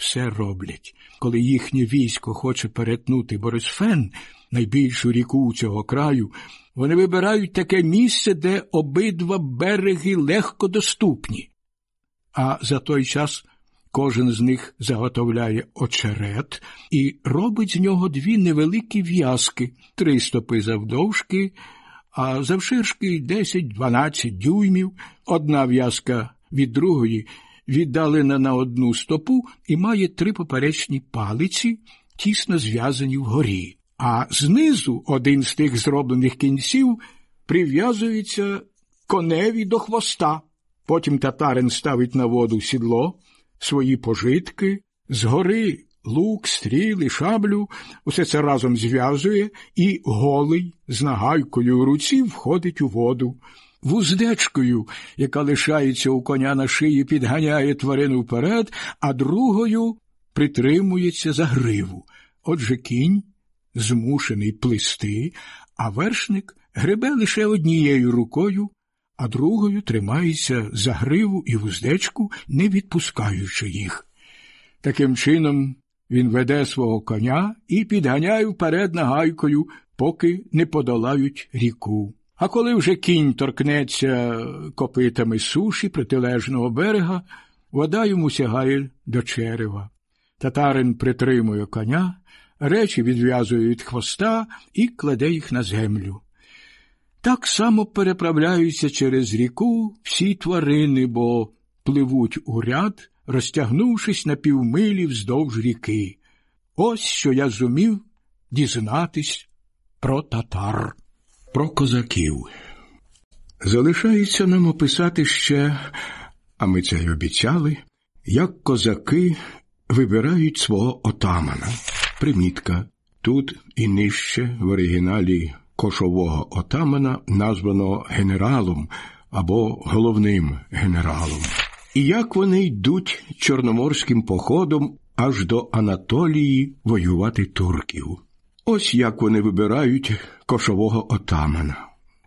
все роблять. Коли їхнє військо хоче перетнути Борисфен, найбільшу ріку цього краю, вони вибирають таке місце, де обидва береги легко доступні. А за той час кожен з них заготовляє очерет і робить з нього дві невеликі в'язки, три стопи завдовжки, а завширшки 10-12 дюймів, одна в'язка від другої віддалена на одну стопу і має три поперечні палиці, тісно зв'язані вгорі. А знизу один з тих зроблених кінців прив'язується коневі до хвоста. Потім татарин ставить на воду сідло, свої пожитки, згори лук, стріли, шаблю, усе це разом зв'язує і голий з нагайкою у руці входить у воду. Вуздечкою, яка лишається у коня на шиї, підганяє тварину вперед, а другою притримується за гриву. Отже кінь змушений плисти, а вершник гребе лише однією рукою, а другою тримається за гриву і вуздечку, не відпускаючи їх. Таким чином він веде свого коня і підганяє вперед нагайкою, поки не подолають ріку. А коли вже кінь торкнеться копитами суші протилежного берега, вода йому сягає до черева. Татарин притримує коня, речі відв'язує від хвоста і кладе їх на землю. Так само переправляються через ріку всі тварини, бо пливуть у ряд, розтягнувшись на півмилі вздовж ріки. Ось що я зумів дізнатись про татар, про козаків. Залишається нам описати ще, а ми це й обіцяли, як козаки вибирають свого отамана. Примітка. Тут і нижче в оригіналі кошового отамана названо генералом або головним генералом. І як вони йдуть чорноморським походом аж до Анатолії воювати турків. Ось як вони вибирають кошового отамана,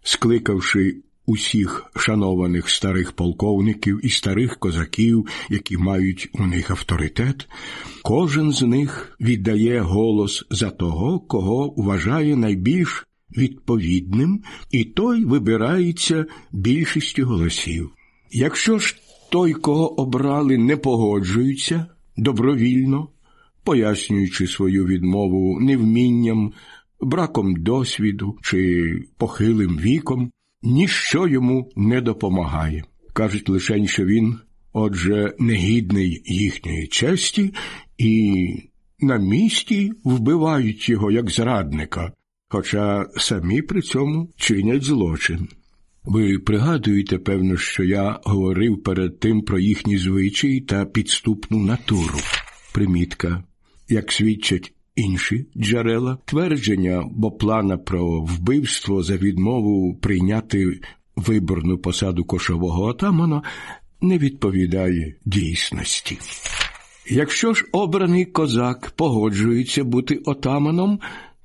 скликавши усіх шанованих старих полковників і старих козаків, які мають у них авторитет, кожен з них віддає голос за того, кого вважає найбільш відповідним, і той вибирається більшістю голосів. Якщо ж той, кого обрали, не погоджується добровільно, пояснюючи свою відмову невмінням, браком досвіду чи похилим віком, ніщо йому не допомагає. Кажуть лише, що він, отже, негідний їхньої честі, і на місці вбивають його як зрадника, хоча самі при цьому чинять злочин. Ви пригадуєте, певно, що я говорив перед тим про їхні звичаї та підступну натуру. Примітка, як свідчать інші джерела, твердження Боплана про вбивство за відмову прийняти виборну посаду кошового отамана не відповідає дійсності. Якщо ж обраний козак погоджується бути отаманом,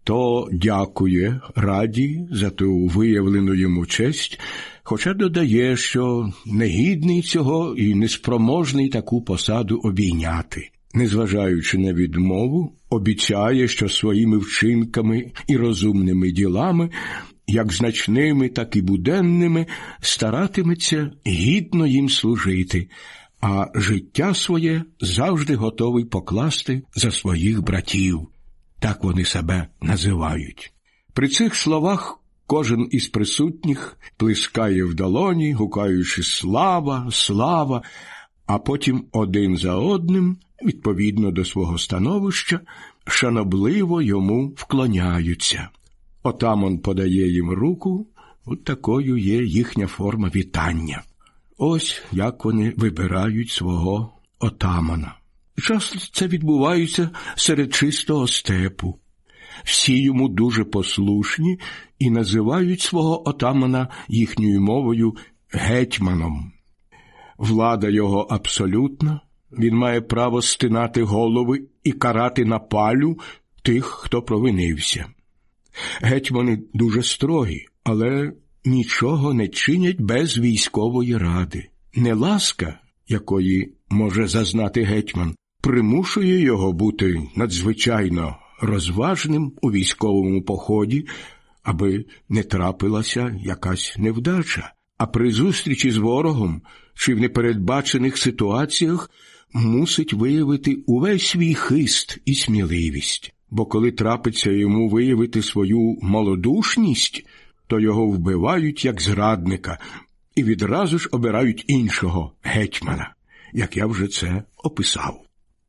то дякує раді за ту виявлену йому честь, хоча додає, що негідний цього і неспроможний таку посаду обійняти. Незважаючи на відмову, обіцяє, що своїми вчинками і розумними ділами, як значними, так і буденними, старатиметься гідно їм служити, а життя своє завжди готовий покласти за своїх братів. Так вони себе називають. При цих словах кожен із присутніх плескає в долоні, гукаючи слава, слава, а потім один за одним, відповідно до свого становища, шанобливо йому вклоняються. Отамон подає їм руку, от такою є їхня форма вітання. Ось як вони вибирають свого отамана. Часто це відбувається серед чистого степу. Всі йому дуже послушні і називають свого отамана їхньою мовою гетьманом. Влада його абсолютна, він має право стинати голови і карати на палю тих, хто провинився. Гетьмани дуже строгі, але нічого не чинять без військової ради. Неласка, якої може зазнати гетьман, примушує його бути надзвичайно розважним у військовому поході, аби не трапилася якась невдача, а при зустрічі з ворогом чи в непередбачених ситуаціях мусить виявити увесь свій хист і сміливість, бо коли трапиться йому виявити свою малодушність, то його вбивають як зрадника і відразу ж обирають іншого гетьмана, як я вже це описав.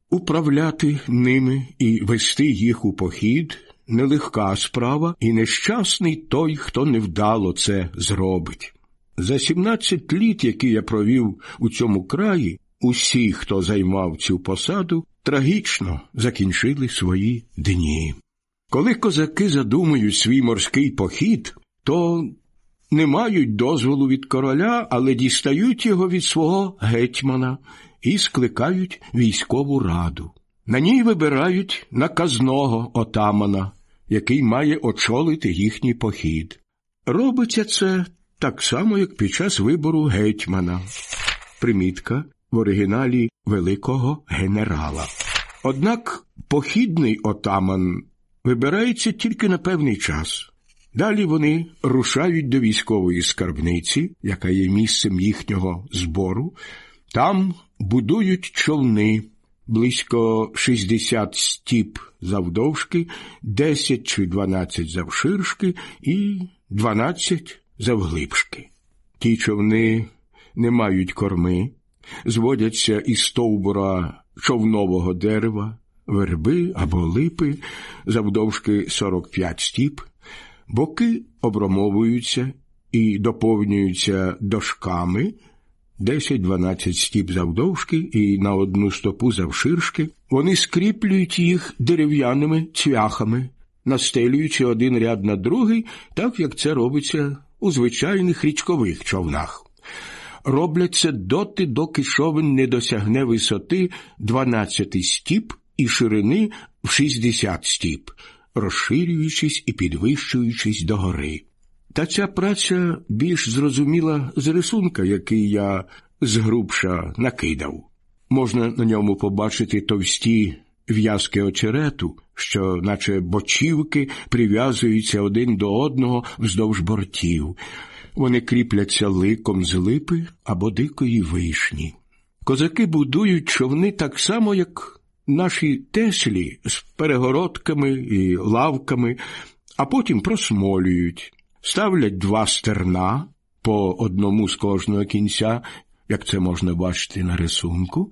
Управляти ними і вести їх у похід нелегка справа, і нещасний той, хто невдало це зробить. За 17 літ, які я провів у цьому краї, усі, хто займав цю посаду, трагічно закінчили свої дні. Коли козаки задумують свій морський похід, то не мають дозволу від короля, але дістають його від свого гетьмана і скликають військову раду. На ній вибирають наказного отамана, який має очолити їхній похід. Робиться це так само, як під час вибору гетьмана. Примітка в оригіналі великого генерала. Однак похідний отаман вибирається тільки на певний час. Далі вони рушають до військової скарбниці, яка є місцем їхнього збору, там будують човни близько 60 стіп завдовжки, 10 чи 12 завширшки і 12 завглибшки. Ті човни не мають корми, зводяться із стовбура човнового дерева, верби або липи, завдовжки 45 стіп, боки обромовуються і доповнюються дошками. 10-12 стіп завдовжки і на одну стопу завширшки, вони скріплюють їх дерев'яними цвяхами, настелюючи один ряд на другий, так як це робиться у звичайних річкових човнах. Роблять це доти, доки човен не досягне висоти 12 стіп і ширини в 60 стіп, розширюючись і підвищуючись догори. Та ця праця більш зрозуміла з рисунка, який я згрубша накидав. Можна на ньому побачити товсті в'язки очерету, що, наче бочівки, прив'язуються один до одного вздовж бортів. Вони кріпляться ликом з липи або дикої вишні. Козаки будують човни так само, як наші теслі з перегородками і лавками, а потім просмолюють ставлять два стерна по одному з кожного кінця, як це можна бачити на рисунку.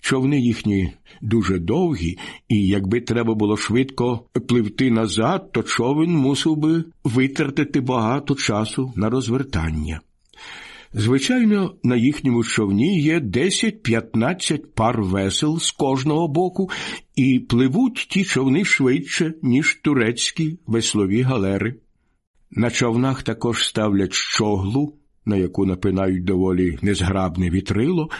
Човни їхні дуже довгі, і якби треба було швидко пливти назад, то човен мусив би витратити багато часу на розвертання. Звичайно, на їхньому човні є 10-15 пар весел з кожного боку, і пливуть ті човни швидше, ніж турецькі веслові галери. На човнах також ставлять щоглу, на яку напинають доволі незграбне вітрило,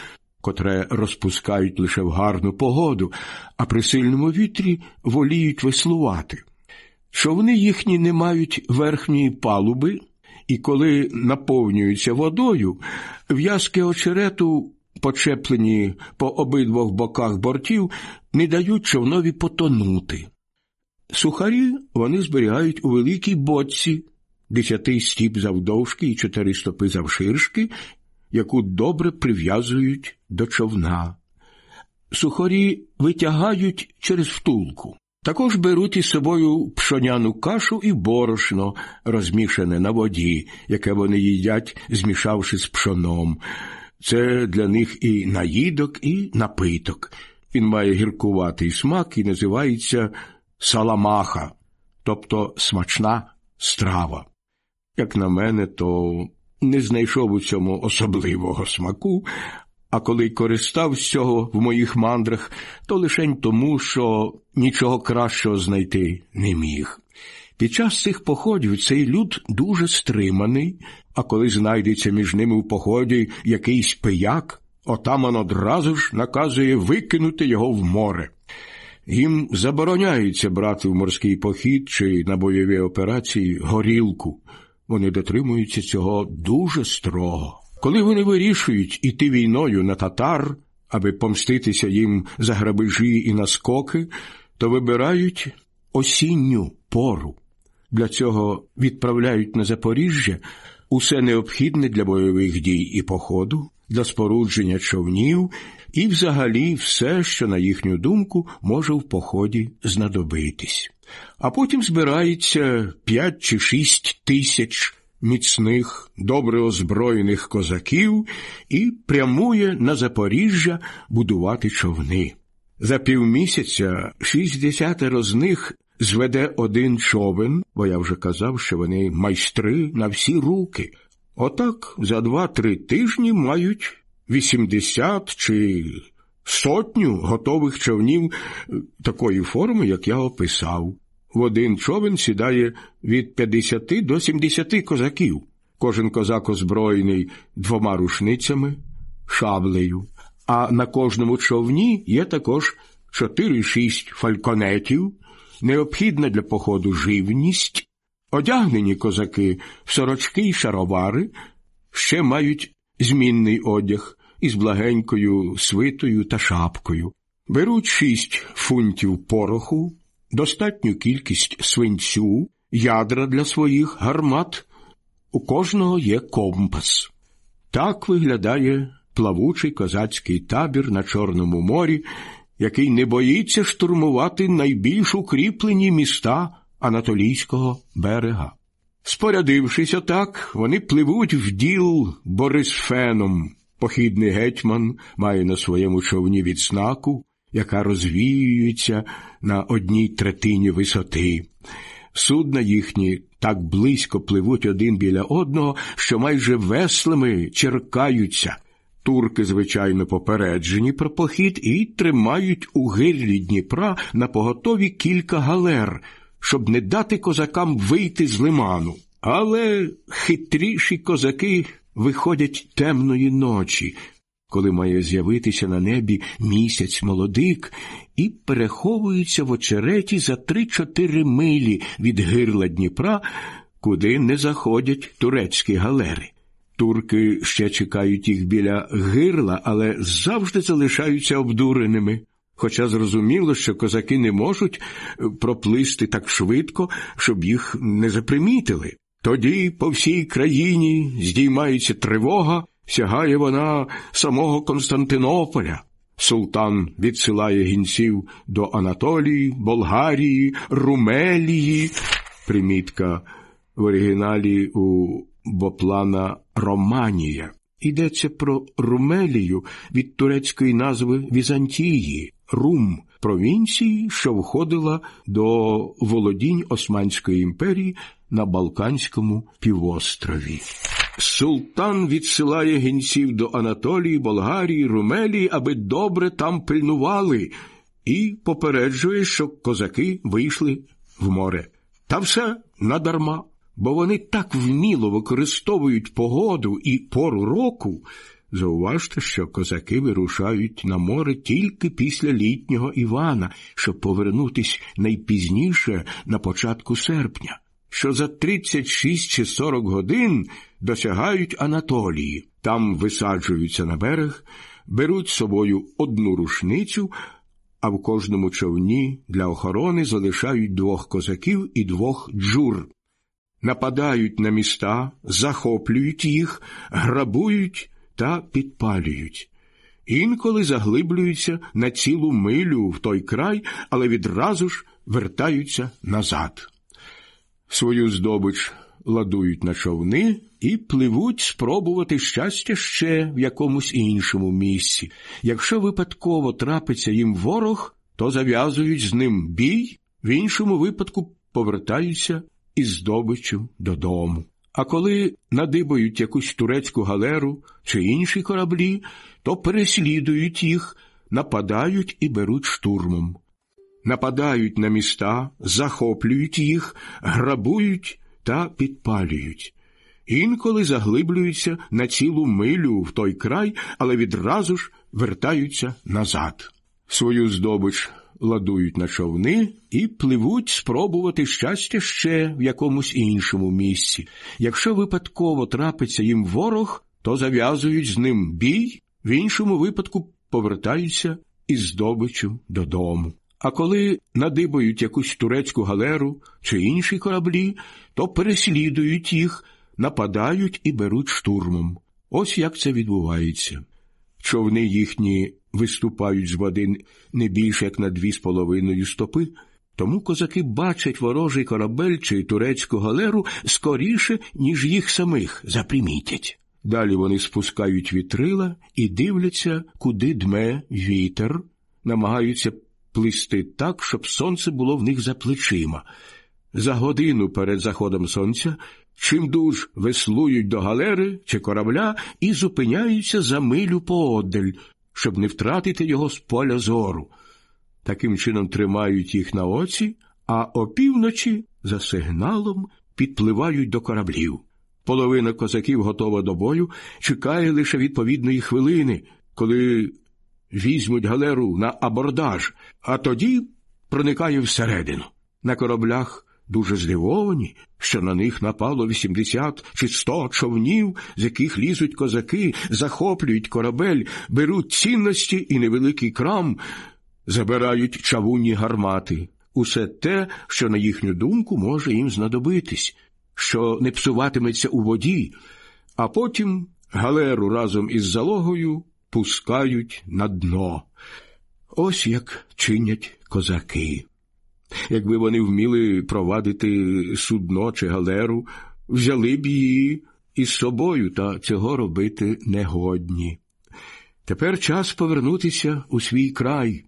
котре розпускають лише в гарну погоду, а при сильному вітрі воліють веслувати. Човни їхні не мають верхньої палуби, і коли наповнюються водою, в'язки очерету, почеплені по обидвох боках бортів, не дають човнові потонути. Сухарі вони зберігають у великій боці десяти стіп завдовжки і чотири стопи завширшки, яку добре прив'язують до човна. Сухарі витягають через втулку. Також беруть із собою пшоняну кашу і борошно, розмішане на воді, яке вони їдять, змішавши з пшоном. Це для них і наїдок, і напиток. Він має гіркуватий смак і називається саламаха, тобто смачна страва. Як на мене, то не знайшов у цьому особливого смаку, а коли користав з цього в моїх мандрах, то лишень тому, що нічого кращого знайти не міг. Під час цих походів цей люд дуже стриманий, а коли знайдеться між ними в поході якийсь пияк, отаман одразу ж наказує викинути його в море. Їм забороняється брати в морський похід чи на бойові операції горілку. Вони дотримуються цього дуже строго. Коли вони вирішують іти війною на татар, аби помститися їм за грабежі і наскоки, то вибирають осінню пору. Для цього відправляють на Запоріжжя усе необхідне для бойових дій і походу, для спорудження човнів і, взагалі, все, що, на їхню думку, може в поході знадобитись. А потім збирається п'ять чи шість тисяч міцних, добре озброєних козаків і прямує на Запоріжжя будувати човни. За півмісяця шістдесятеро з них зведе один човен, бо я вже казав, що вони майстри на всі руки. Отак за два-три тижні мають вісімдесят чи сотню готових човнів такої форми, як я описав. В один човен сідає від 50 до 70 козаків. Кожен козак озброєний двома рушницями, шаблею. А на кожному човні є також 4-6 фальконетів, необхідна для походу живність, одягнені козаки в сорочки й шаровари, ще мають змінний одяг із благенькою свитою та шапкою. Беруть шість фунтів пороху, достатню кількість свинцю, ядра для своїх гармат. У кожного є компас. Так виглядає плавучий козацький табір на Чорному морі, який не боїться штурмувати найбільш укріплені міста Анатолійського берега. Спорядившись отак, вони пливуть в діл Борисфеном. Похідний гетьман має на своєму човні відзнаку, яка розвіюється на одній третині висоти. Судна їхні так близько пливуть один біля одного, що майже веслами черкаються. Турки, звичайно, попереджені про похід і тримають у гирлі Дніпра на поготові кілька галер, щоб не дати козакам вийти з лиману. Але хитріші козаки виходять темної ночі, коли має з'явитися на небі місяць молодик, і переховуються в очереті за три-чотири милі від гирла Дніпра, куди не заходять турецькі галери. Турки ще чекають їх біля гирла, але завжди залишаються обдуреними. Хоча зрозуміло, що козаки не можуть проплисти так швидко, щоб їх не запримітили. Тоді по всій країні здіймається тривога, сягає вона самого Константинополя. Султан відсилає гінців до Анатолії, Болгарії, Румелії. Примітка в оригіналі у Боплана Романія. Йдеться про Румелію від турецької назви Візантії, Рум, провінції, що входила до володінь Османської імперії на Балканському півострові. Султан відсилає гінців до Анатолії, Болгарії, Румелії, аби добре там пильнували, і попереджує, що козаки вийшли в море. Та все надарма, бо вони так вміло використовують погоду і пору року. Зауважте, що козаки вирушають на море тільки після літнього Івана, щоб повернутись найпізніше на початку серпня що за 36 чи 40 годин досягають Анатолії, там висаджуються на берег, беруть з собою одну рушницю, а в кожному човні для охорони залишають двох козаків і двох джур. Нападають на міста, захоплюють їх, грабують та підпалюють. Інколи заглиблюються на цілу милю в той край, але відразу ж вертаються назад. Свою здобич ладують на човни і пливуть спробувати щастя ще в якомусь іншому місці. Якщо випадково трапиться їм ворог, то зав'язують з ним бій, в іншому випадку повертаються із здобиччю додому. А коли надибають якусь турецьку галеру чи інші кораблі, то переслідують їх, нападають і беруть штурмом нападають на міста, захоплюють їх, грабують та підпалюють. Інколи заглиблюються на цілу милю в той край, але відразу ж вертаються назад. Свою здобич ладують на човни і пливуть спробувати щастя ще в якомусь іншому місці. Якщо випадково трапиться їм ворог, то зав'язують з ним бій, в іншому випадку повертаються із здобичу додому. А коли надибають якусь турецьку галеру чи інші кораблі, то переслідують їх, нападають і беруть штурмом. Ось як це відбувається. Човни їхні виступають з води не більше як на дві з половиною стопи, тому козаки бачать ворожий корабель чи турецьку галеру скоріше, ніж їх самих запримітять. Далі вони спускають вітрила і дивляться, куди дме вітер, намагаються плисти так, щоб сонце було в них за плечима. За годину перед заходом сонця чимдуж веслують до галери чи корабля і зупиняються за милю поодаль, щоб не втратити його з поля зору. Таким чином тримають їх на оці, а опівночі за сигналом підпливають до кораблів. Половина козаків готова до бою, чекає лише відповідної хвилини, коли візьмуть галеру на абордаж, а тоді проникає всередину. На кораблях дуже здивовані, що на них напало 80 чи 100 човнів, з яких лізуть козаки, захоплюють корабель, беруть цінності і невеликий крам, забирають чавунні гармати. Усе те, що, на їхню думку, може їм знадобитись, що не псуватиметься у воді, а потім галеру разом із залогою пускають на дно. Ось як чинять козаки. Якби вони вміли провадити судно чи галеру, взяли б її із собою, та цього робити не годні. Тепер час повернутися у свій край.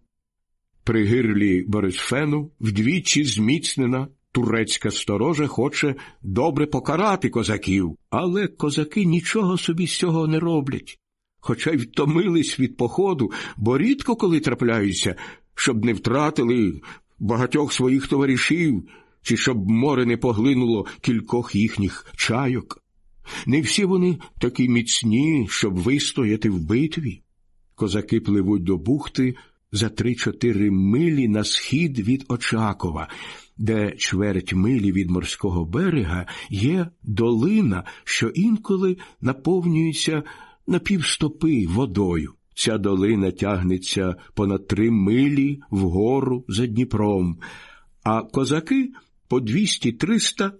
При гирлі Борисфену вдвічі зміцнена турецька сторожа хоче добре покарати козаків, але козаки нічого собі з цього не роблять. Хоча й втомились від походу, бо рідко коли трапляються, щоб не втратили багатьох своїх товаришів, чи щоб море не поглинуло кількох їхніх чайок. Не всі вони такі міцні, щоб вистояти в битві. Козаки пливуть до бухти за три-чотири милі на схід від Очакова, де чверть милі від морського берега є долина, що інколи наповнюється на півстопи водою. Ця долина тягнеться понад три милі вгору за Дніпром, а козаки по двісті-триста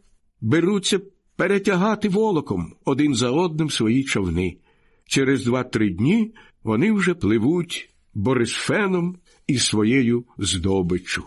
беруться перетягати волоком один за одним свої човни. Через два-три дні вони вже пливуть Борисфеном із своєю здобиччю.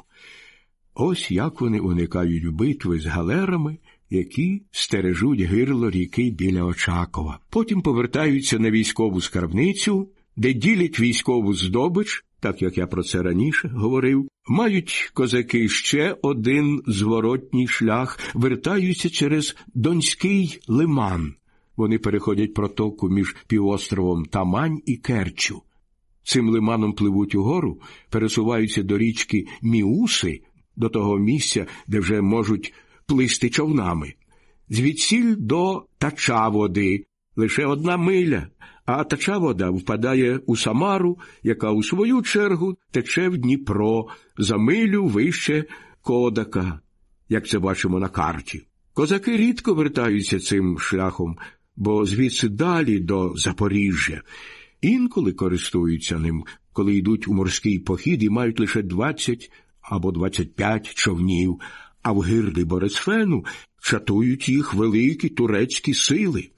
Ось як вони уникають битви з галерами, які стережуть гирло ріки біля Очакова. Потім повертаються на військову скарбницю, де ділять військову здобич, так як я про це раніше говорив, мають козаки ще один зворотній шлях, вертаються через Донський лиман. Вони переходять протоку між півостровом Тамань і Керчу. Цим лиманом пливуть угору, пересуваються до річки Міуси, до того місця, де вже можуть плисти човнами. Звідсіль до тача води лише одна миля, а тача вода впадає у Самару, яка у свою чергу тече в Дніпро за милю вище Кодака, як це бачимо на карті. Козаки рідко вертаються цим шляхом, бо звідси далі до Запоріжжя. Інколи користуються ним, коли йдуть у морський похід і мають лише 20 або 25 човнів, а в гирлі Борисфену чатують їх великі турецькі сили.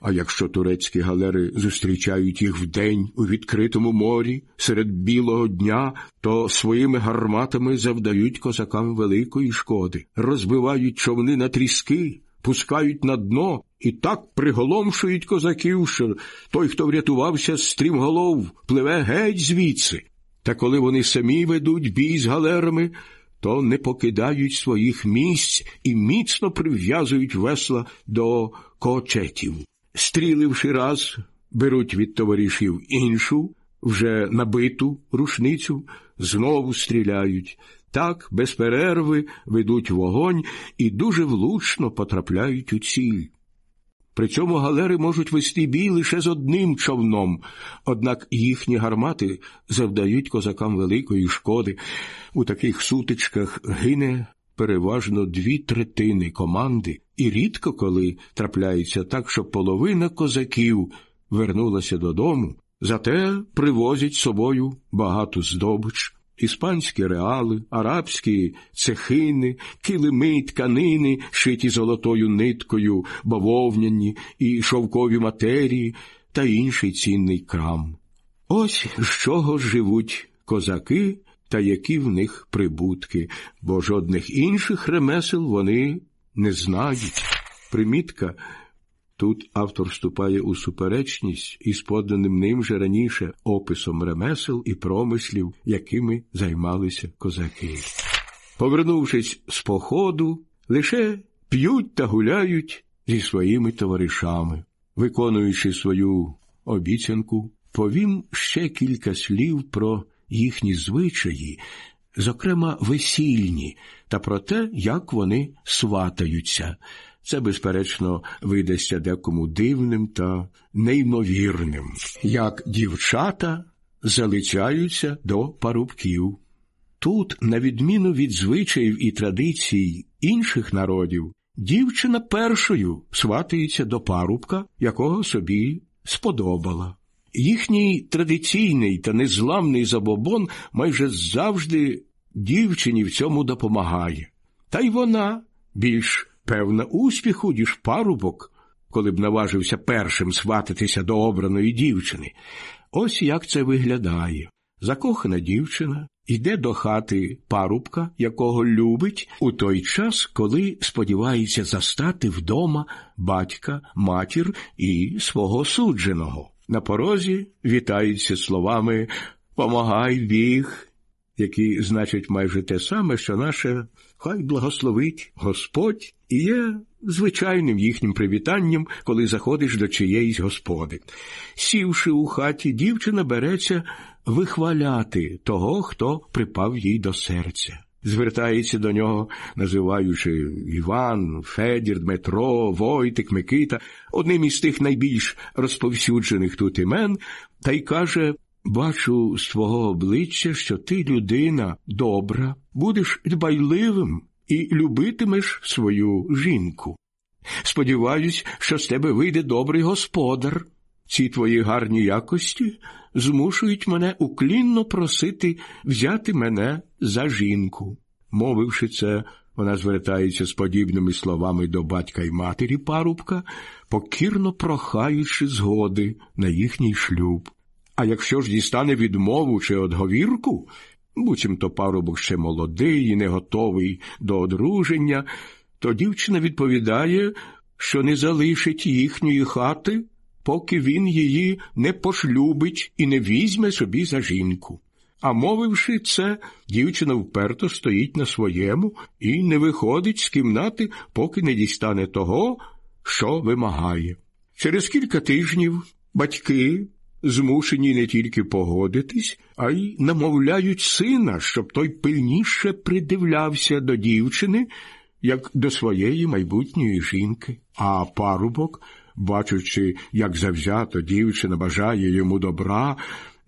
А якщо турецькі галери зустрічають їх вдень у відкритому морі серед білого дня, то своїми гарматами завдають козакам великої шкоди, розбивають човни на тріски, пускають на дно і так приголомшують козаків, що той, хто врятувався з стрімголов, пливе геть звідси. Та коли вони самі ведуть бій з галерами, то не покидають своїх місць і міцно прив'язують весла до кочетів. Стріливши раз, беруть від товаришів іншу, вже набиту рушницю, знову стріляють. Так, без перерви ведуть вогонь і дуже влучно потрапляють у ціль. При цьому галери можуть вести бій лише з одним човном, однак їхні гармати завдають козакам великої шкоди. У таких сутичках гине переважно дві третини команди, і рідко коли трапляється так, що половина козаків вернулася додому, зате привозять з собою багату здобич. Іспанські реали, арабські цехини, килими, тканини, шиті золотою ниткою, бавовняні і шовкові матерії та інший цінний крам. Ось з чого живуть козаки та які в них прибутки, бо жодних інших ремесел вони не знають. Примітка Тут автор вступає у суперечність із поданим ним же раніше описом ремесел і промислів, якими займалися козаки. Повернувшись з походу, лише п'ють та гуляють зі своїми товаришами, виконуючи свою обіцянку, повім ще кілька слів про їхні звичаї, зокрема весільні, та про те, як вони сватаються. Це, безперечно, видасться декому дивним та неймовірним, як дівчата залицяються до парубків. Тут, на відміну від звичаїв і традицій інших народів, дівчина першою сватається до парубка, якого собі сподобала. Їхній традиційний та незламний забобон майже завжди дівчині в цьому допомагає. Та й вона більш певна успіху, ніж парубок, коли б наважився першим свататися до обраної дівчини. Ось як це виглядає. Закохана дівчина йде до хати парубка, якого любить, у той час, коли сподівається застати вдома батька, матір і свого судженого. На порозі вітаються словами Помагай біг, які значать майже те саме, що наше хай благословить Господь і є звичайним їхнім привітанням, коли заходиш до чиєїсь господи. Сівши у хаті, дівчина береться вихваляти того, хто припав їй до серця. Звертається до нього, називаючи Іван, Федір, Дмитро, Войтик, Микита, одним із тих найбільш розповсюджених тут імен, та й каже Бачу з твого обличчя, що ти людина добра, будеш дбайливим і любитимеш свою жінку. Сподіваюсь, що з тебе вийде добрий господар. Ці твої гарні якості змушують мене уклінно просити взяти мене за жінку. Мовивши це, вона звертається з подібними словами до батька й матері парубка, покірно прохаючи згоди на їхній шлюб. А якщо ж дістане відмову чи одговірку, буцімто парубок ще молодий і не готовий до одруження, то дівчина відповідає, що не залишить їхньої хати, поки він її не пошлюбить і не візьме собі за жінку. А мовивши це, дівчина вперто стоїть на своєму і не виходить з кімнати, поки не дістане того, що вимагає. Через кілька тижнів батьки змушені не тільки погодитись, а й намовляють сина, щоб той пильніше придивлявся до дівчини, як до своєї майбутньої жінки. А парубок, бачучи, як завзято дівчина бажає йому добра,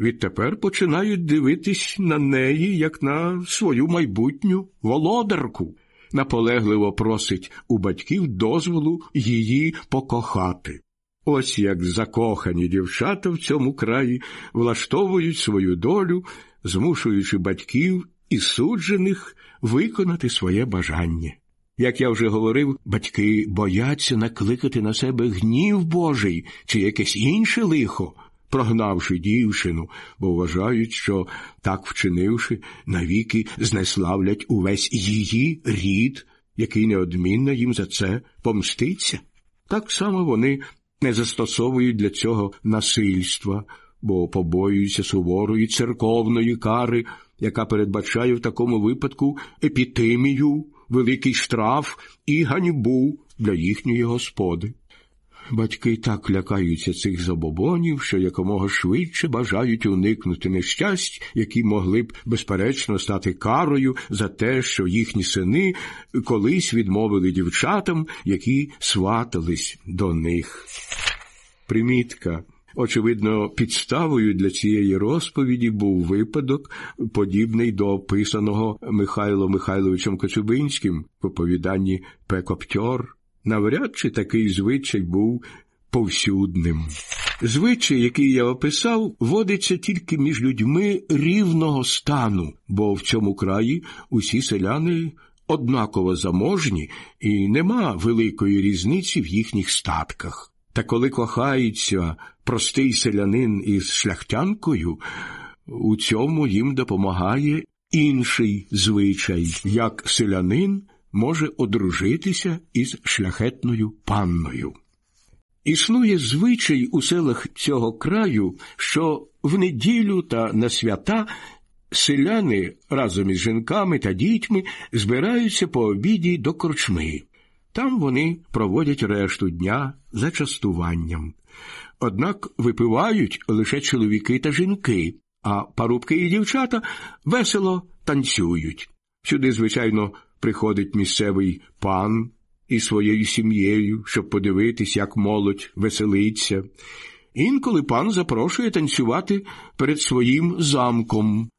відтепер починають дивитись на неї, як на свою майбутню володарку. Наполегливо просить у батьків дозволу її покохати. Ось як закохані дівчата в цьому краї влаштовують свою долю, змушуючи батьків і суджених виконати своє бажання. Як я вже говорив, батьки бояться накликати на себе гнів Божий чи якесь інше лихо, прогнавши дівчину, бо вважають, що так вчинивши, навіки знеславлять увесь її рід, який неодмінно їм за це помститься. Так само вони не застосовують для цього насильства, бо побоюються суворої церковної кари, яка передбачає в такому випадку епітемію, великий штраф і ганьбу для їхньої господи. Батьки так лякаються цих забобонів, що якомога швидше бажають уникнути нещасть, які могли б, безперечно, стати карою за те, що їхні сини колись відмовили дівчатам, які сватались до них. Примітка. Очевидно, підставою для цієї розповіді був випадок, подібний до описаного Михайлом Михайловичем Коцюбинським в оповіданні Пекоптьор. Навряд чи такий звичай був повсюдним. Звичай, який я описав, водиться тільки між людьми рівного стану, бо в цьому краї усі селяни однаково заможні і нема великої різниці в їхніх статках. Та коли кохається простий селянин із шляхтянкою, у цьому їм допомагає інший звичай, як селянин може одружитися із шляхетною панною. Існує звичай у селах цього краю, що в неділю та на свята селяни разом із жінками та дітьми збираються по обіді до корчми. Там вони проводять решту дня за частуванням. Однак випивають лише чоловіки та жінки, а парубки і дівчата весело танцюють. Сюди, звичайно, приходить місцевий пан із своєю сім'єю, щоб подивитись, як молодь веселиться. Інколи пан запрошує танцювати перед своїм замком.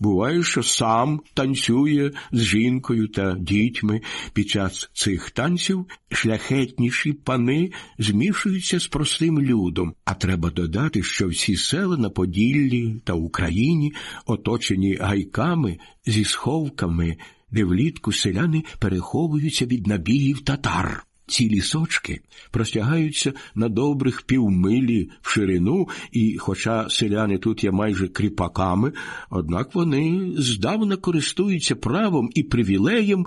Буває, що сам танцює з жінкою та дітьми. Під час цих танців шляхетніші пани змішуються з простим людом, а треба додати, що всі села на Поділлі та Україні оточені гайками зі сховками, де влітку селяни переховуються від набігів татар. Ці лісочки простягаються на добрих півмилі в ширину, і, хоча селяни тут є майже кріпаками, однак вони здавна користуються правом і привілеєм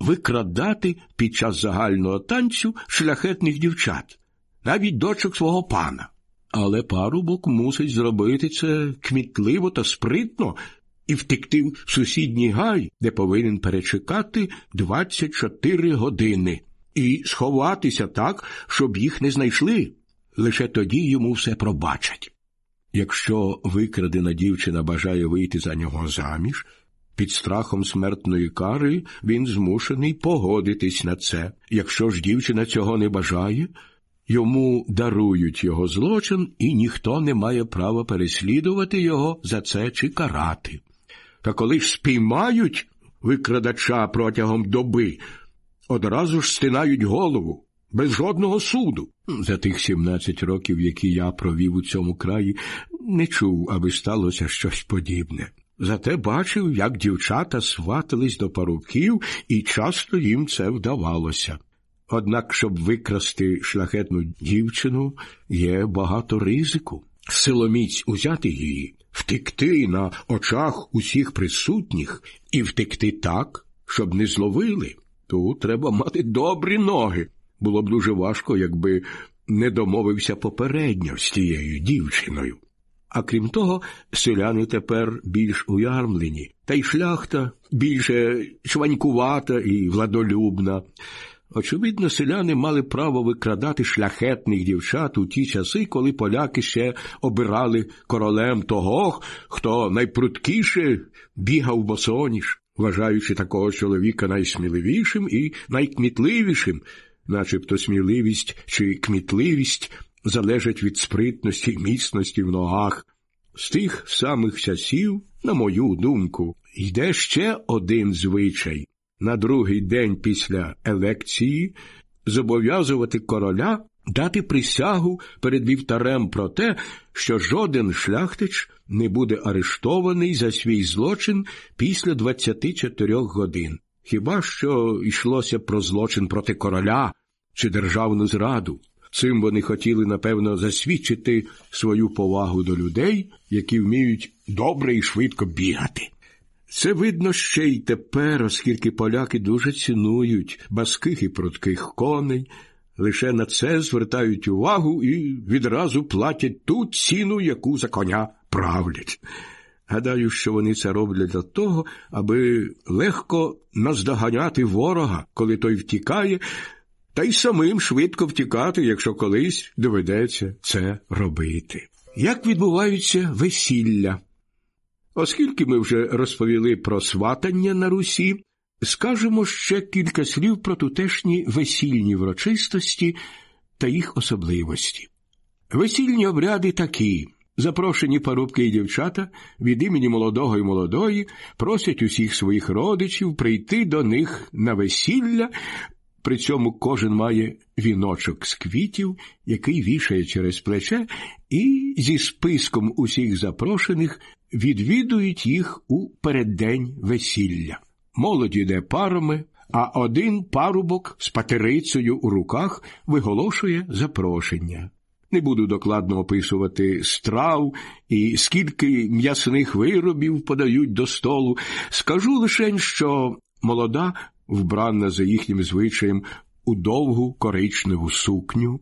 викрадати під час загального танцю шляхетних дівчат, навіть дочок свого пана. Але парубок мусить зробити це кмітливо та спритно. І втекти в сусідній гай, де повинен перечекати 24 години і сховатися так, щоб їх не знайшли. Лише тоді йому все пробачать. Якщо викрадена дівчина бажає вийти за нього заміж, під страхом смертної кари він змушений погодитись на це. Якщо ж дівчина цього не бажає, йому дарують його злочин, і ніхто не має права переслідувати його за це чи карати. Та коли ж спіймають викрадача протягом доби, одразу ж стинають голову, без жодного суду. За тих 17 років, які я провів у цьому краї, не чув, аби сталося щось подібне. Зате бачив, як дівчата сватались до парубків, і часто їм це вдавалося. Однак, щоб викрасти шляхетну дівчину, є багато ризику. Силоміць узяти її, втекти на очах усіх присутніх і втекти так, щоб не зловили. Тут треба мати добрі ноги. Було б дуже важко, якби не домовився попередньо з тією дівчиною. А крім того, селяни тепер більш уярмлені, та й шляхта більше чванькувата і владолюбна. Очевидно, селяни мали право викрадати шляхетних дівчат у ті часи, коли поляки ще обирали королем того, хто найпруткіше бігав босоніж вважаючи такого чоловіка найсміливішим і найкмітливішим, начебто сміливість чи кмітливість залежать від спритності і міцності в ногах. З тих самих часів, на мою думку, йде ще один звичай на другий день після елекції зобов'язувати короля дати присягу перед вівтарем про те, що жоден шляхтич не буде арештований за свій злочин після 24 годин. Хіба що йшлося про злочин проти короля чи державну зраду? Цим вони хотіли, напевно, засвідчити свою повагу до людей, які вміють добре і швидко бігати. Це видно ще й тепер, оскільки поляки дуже цінують баских і прутких коней, лише на це звертають увагу і відразу платять ту ціну, яку за коня правлять. Гадаю, що вони це роблять для того, аби легко наздоганяти ворога, коли той втікає, та й самим швидко втікати, якщо колись доведеться це робити. Як відбуваються весілля? Оскільки ми вже розповіли про сватання на Русі, скажемо ще кілька слів про тутешні весільні врочистості та їх особливості. Весільні обряди такі. Запрошені парубки і дівчата від імені молодого і молодої просять усіх своїх родичів прийти до них на весілля, При цьому кожен має віночок з квітів, який вішає через плече, і зі списком усіх запрошених відвідують їх у переддень весілля. Молодь іде парами, а один парубок з патерицею у руках виголошує запрошення. Не буду докладно описувати страв і скільки м'ясних виробів подають до столу. Скажу лише, що молода, вбрана за їхнім звичаєм у довгу коричневу сукню.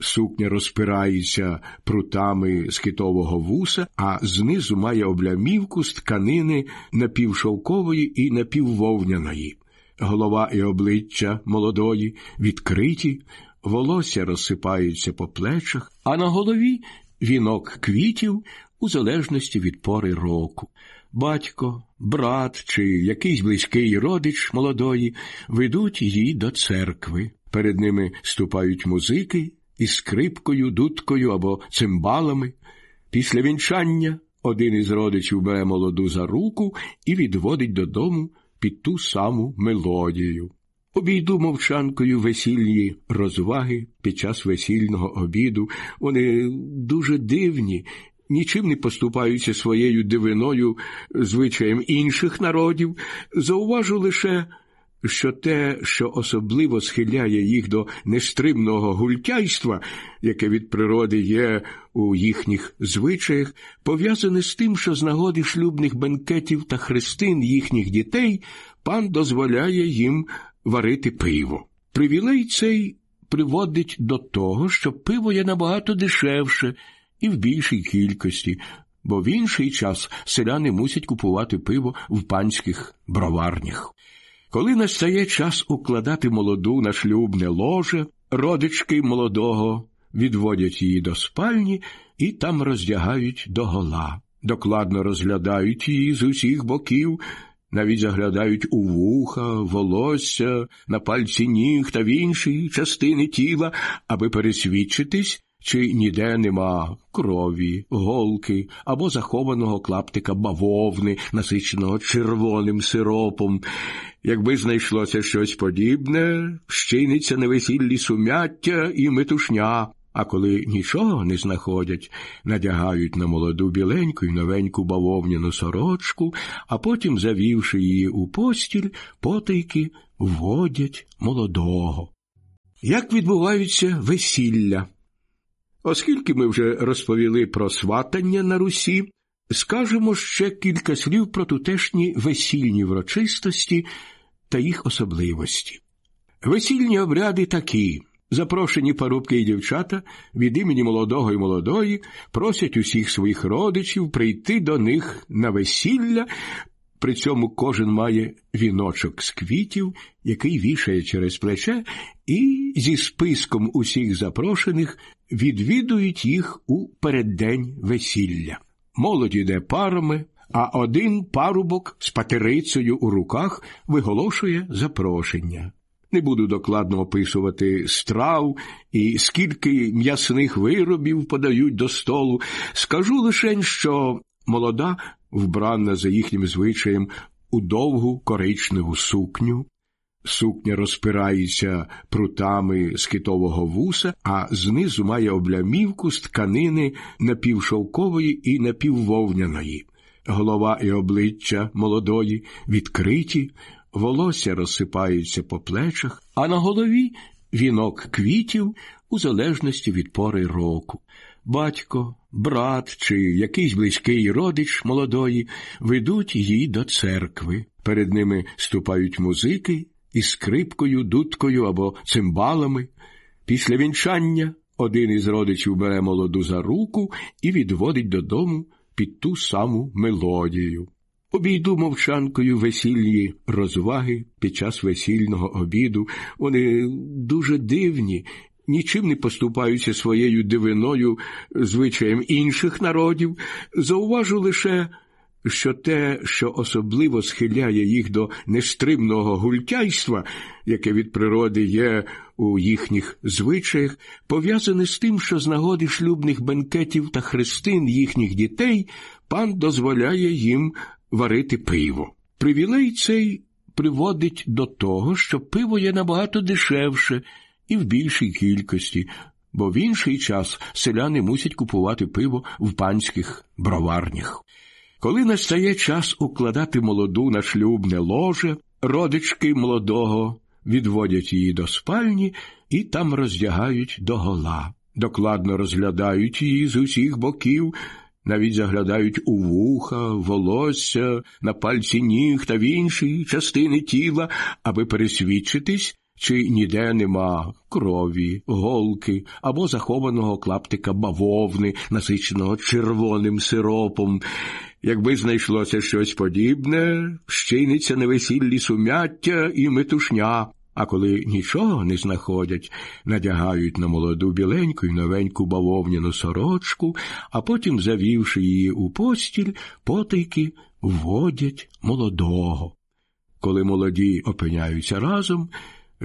Сукня розпирається прутами з китового вуса, а знизу має облямівку з тканини напівшовкової і напіввовняної. Голова і обличчя молодої відкриті, волосся розсипаються по плечах, а на голові вінок квітів у залежності від пори року. Батько, брат чи якийсь близький родич молодої ведуть її до церкви. Перед ними ступають музики із скрипкою, дудкою або цимбалами. Після вінчання один із родичів бере молоду за руку і відводить додому під ту саму мелодію. Обійду мовчанкою весільні розваги під час весільного обіду. Вони дуже дивні, нічим не поступаються своєю дивиною звичаєм інших народів. Зауважу лише, що те, що особливо схиляє їх до нестримного гультяйства, яке від природи є у їхніх звичаях, пов'язане з тим, що з нагоди шлюбних бенкетів та хрестин їхніх дітей пан дозволяє їм варити пиво. Привілей цей приводить до того, що пиво є набагато дешевше і в більшій кількості, бо в інший час селяни мусять купувати пиво в панських броварнях. Коли настає час укладати молоду на шлюбне ложе, родички молодого відводять її до спальні і там роздягають догола, докладно розглядають її з усіх боків, навіть заглядають у вуха, волосся, на пальці ніг та в інші частини тіла, аби пересвідчитись, чи ніде нема крові, голки або захованого клаптика бавовни, насиченого червоним сиропом. Якби знайшлося щось подібне, щиниться на весіллі сумяття і метушня. А коли нічого не знаходять, надягають на молоду біленьку й новеньку бавовняну сорочку, а потім, завівши її у постіль, потайки вводять молодого. Як відбуваються весілля? Оскільки ми вже розповіли про сватання на Русі, скажемо ще кілька слів про тутешні весільні врочистості та їх особливості. Весільні обряди такі. Запрошені парубки і дівчата від імені молодого і молодої просять усіх своїх родичів прийти до них на весілля, при цьому кожен має віночок з квітів, який вішає через плече, і зі списком усіх запрошених відвідують їх у переддень весілля. Молодь іде парами, а один парубок з патерицею у руках виголошує запрошення. Не буду докладно описувати страв і скільки м'ясних виробів подають до столу. Скажу лише, що молода, вбрана за їхнім звичаєм у довгу коричневу сукню. Сукня розпирається прутами з китового вуса, а знизу має облямівку з тканини напівшовкової і напіввовняної. Голова і обличчя молодої відкриті, волосся розсипаються по плечах, а на голові вінок квітів у залежності від пори року. Батько, брат чи якийсь близький родич молодої ведуть її до церкви. Перед ними ступають музики із скрипкою, дудкою або цимбалами. Після вінчання один із родичів бере молоду за руку і відводить додому під ту саму мелодію. Обійду мовчанкою весільні розваги під час весільного обіду. Вони дуже дивні, нічим не поступаються своєю дивиною звичаєм інших народів. Зауважу лише, що те, що особливо схиляє їх до нестримного гультяйства, яке від природи є у їхніх звичаях, пов'язане з тим, що з нагоди шлюбних бенкетів та хрестин їхніх дітей пан дозволяє їм варити пиво. Привілей цей приводить до того, що пиво є набагато дешевше і в більшій кількості, бо в інший час селяни мусять купувати пиво в панських броварнях. Коли настає час укладати молоду на шлюбне ложе, родички молодого відводять її до спальні і там роздягають догола, докладно розглядають її з усіх боків, навіть заглядають у вуха, волосся, на пальці ніг та в інші частини тіла, аби пересвідчитись, чи ніде нема крові, голки або захованого клаптика бавовни, насиченого червоним сиропом. Якби знайшлося щось подібне, щиниться на весіллі сумяття і метушня. А коли нічого не знаходять, надягають на молоду біленьку й новеньку бавовняну сорочку, а потім, завівши її у постіль, потайки вводять молодого. Коли молоді опиняються разом,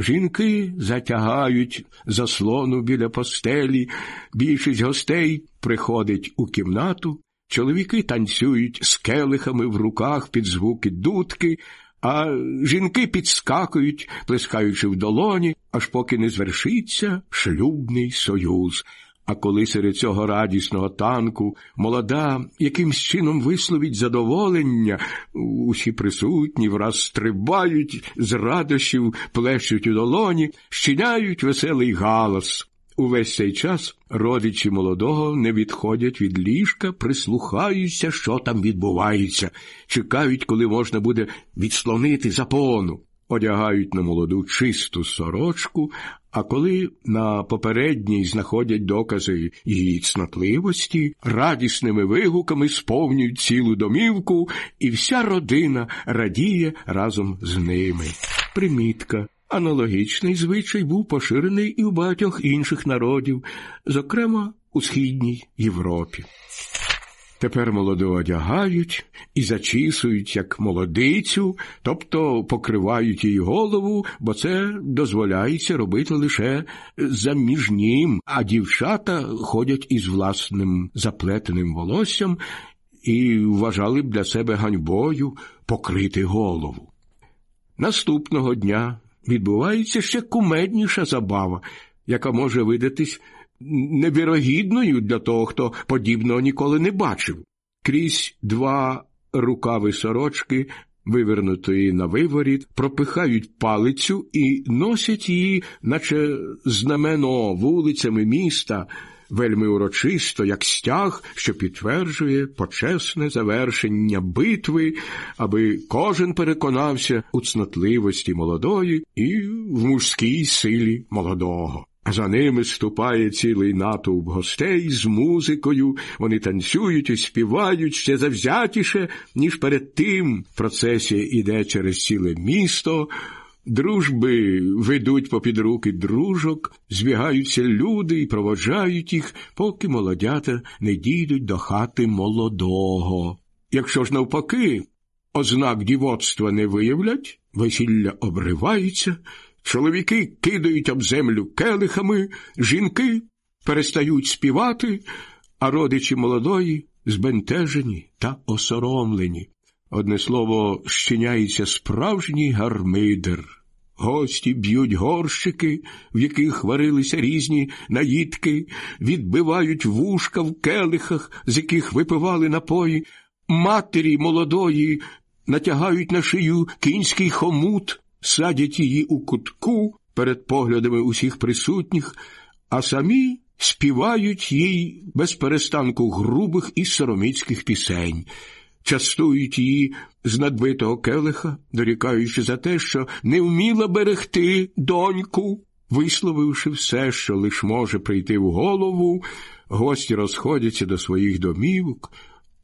жінки затягають заслону біля постелі, більшість гостей приходить у кімнату, чоловіки танцюють з келихами в руках під звуки дудки, а жінки підскакують, плескаючи в долоні, аж поки не звершиться шлюбний союз. А коли серед цього радісного танку молода якимсь чином висловить задоволення, усі присутні враз стрибають з радощів, плещуть у долоні, щиняють веселий галас. Увесь цей час родичі молодого не відходять від ліжка, прислухаються, що там відбувається, чекають, коли можна буде відслонити запону, одягають на молоду чисту сорочку, а коли на попередній знаходять докази її цнотливості, радісними вигуками сповнюють цілу домівку, і вся родина радіє разом з ними. Примітка. Аналогічний звичай був поширений і у багатьох інших народів, зокрема у Східній Європі. Тепер молоду одягають і зачісують як молодицю, тобто покривають її голову, бо це дозволяється робити лише заміжнім, а дівчата ходять із власним заплетеним волоссям і вважали б для себе ганьбою покрити голову. Наступного дня відбувається ще кумедніша забава, яка може видатись невірогідною для того, хто подібного ніколи не бачив. Крізь два рукави сорочки, вивернутої на виворіт, пропихають палицю і носять її, наче знамено вулицями міста, вельми урочисто, як стяг, що підтверджує почесне завершення битви, аби кожен переконався у цнотливості молодої і в мужській силі молодого. За ними ступає цілий натовп гостей з музикою, вони танцюють і співають ще завзятіше, ніж перед тим процесія іде через ціле місто, дружби ведуть попід руки дружок, збігаються люди і проводжають їх, поки молодята не дійдуть до хати молодого. Якщо ж навпаки, ознак дівоцтва не виявлять, весілля обривається. Чоловіки кидають об землю келихами, жінки перестають співати, а родичі молодої збентежені та осоромлені. Одне слово, щиняється справжній гармидер. Гості б'ють горщики, в яких варилися різні наїдки, відбивають вушка в келихах, з яких випивали напої, матері молодої натягають на шию кінський хомут садять її у кутку перед поглядами усіх присутніх, а самі співають їй без перестанку грубих і сороміцьких пісень, частують її з надбитого келиха, дорікаючи за те, що не вміла берегти доньку. Висловивши все, що лиш може прийти в голову, гості розходяться до своїх домівок,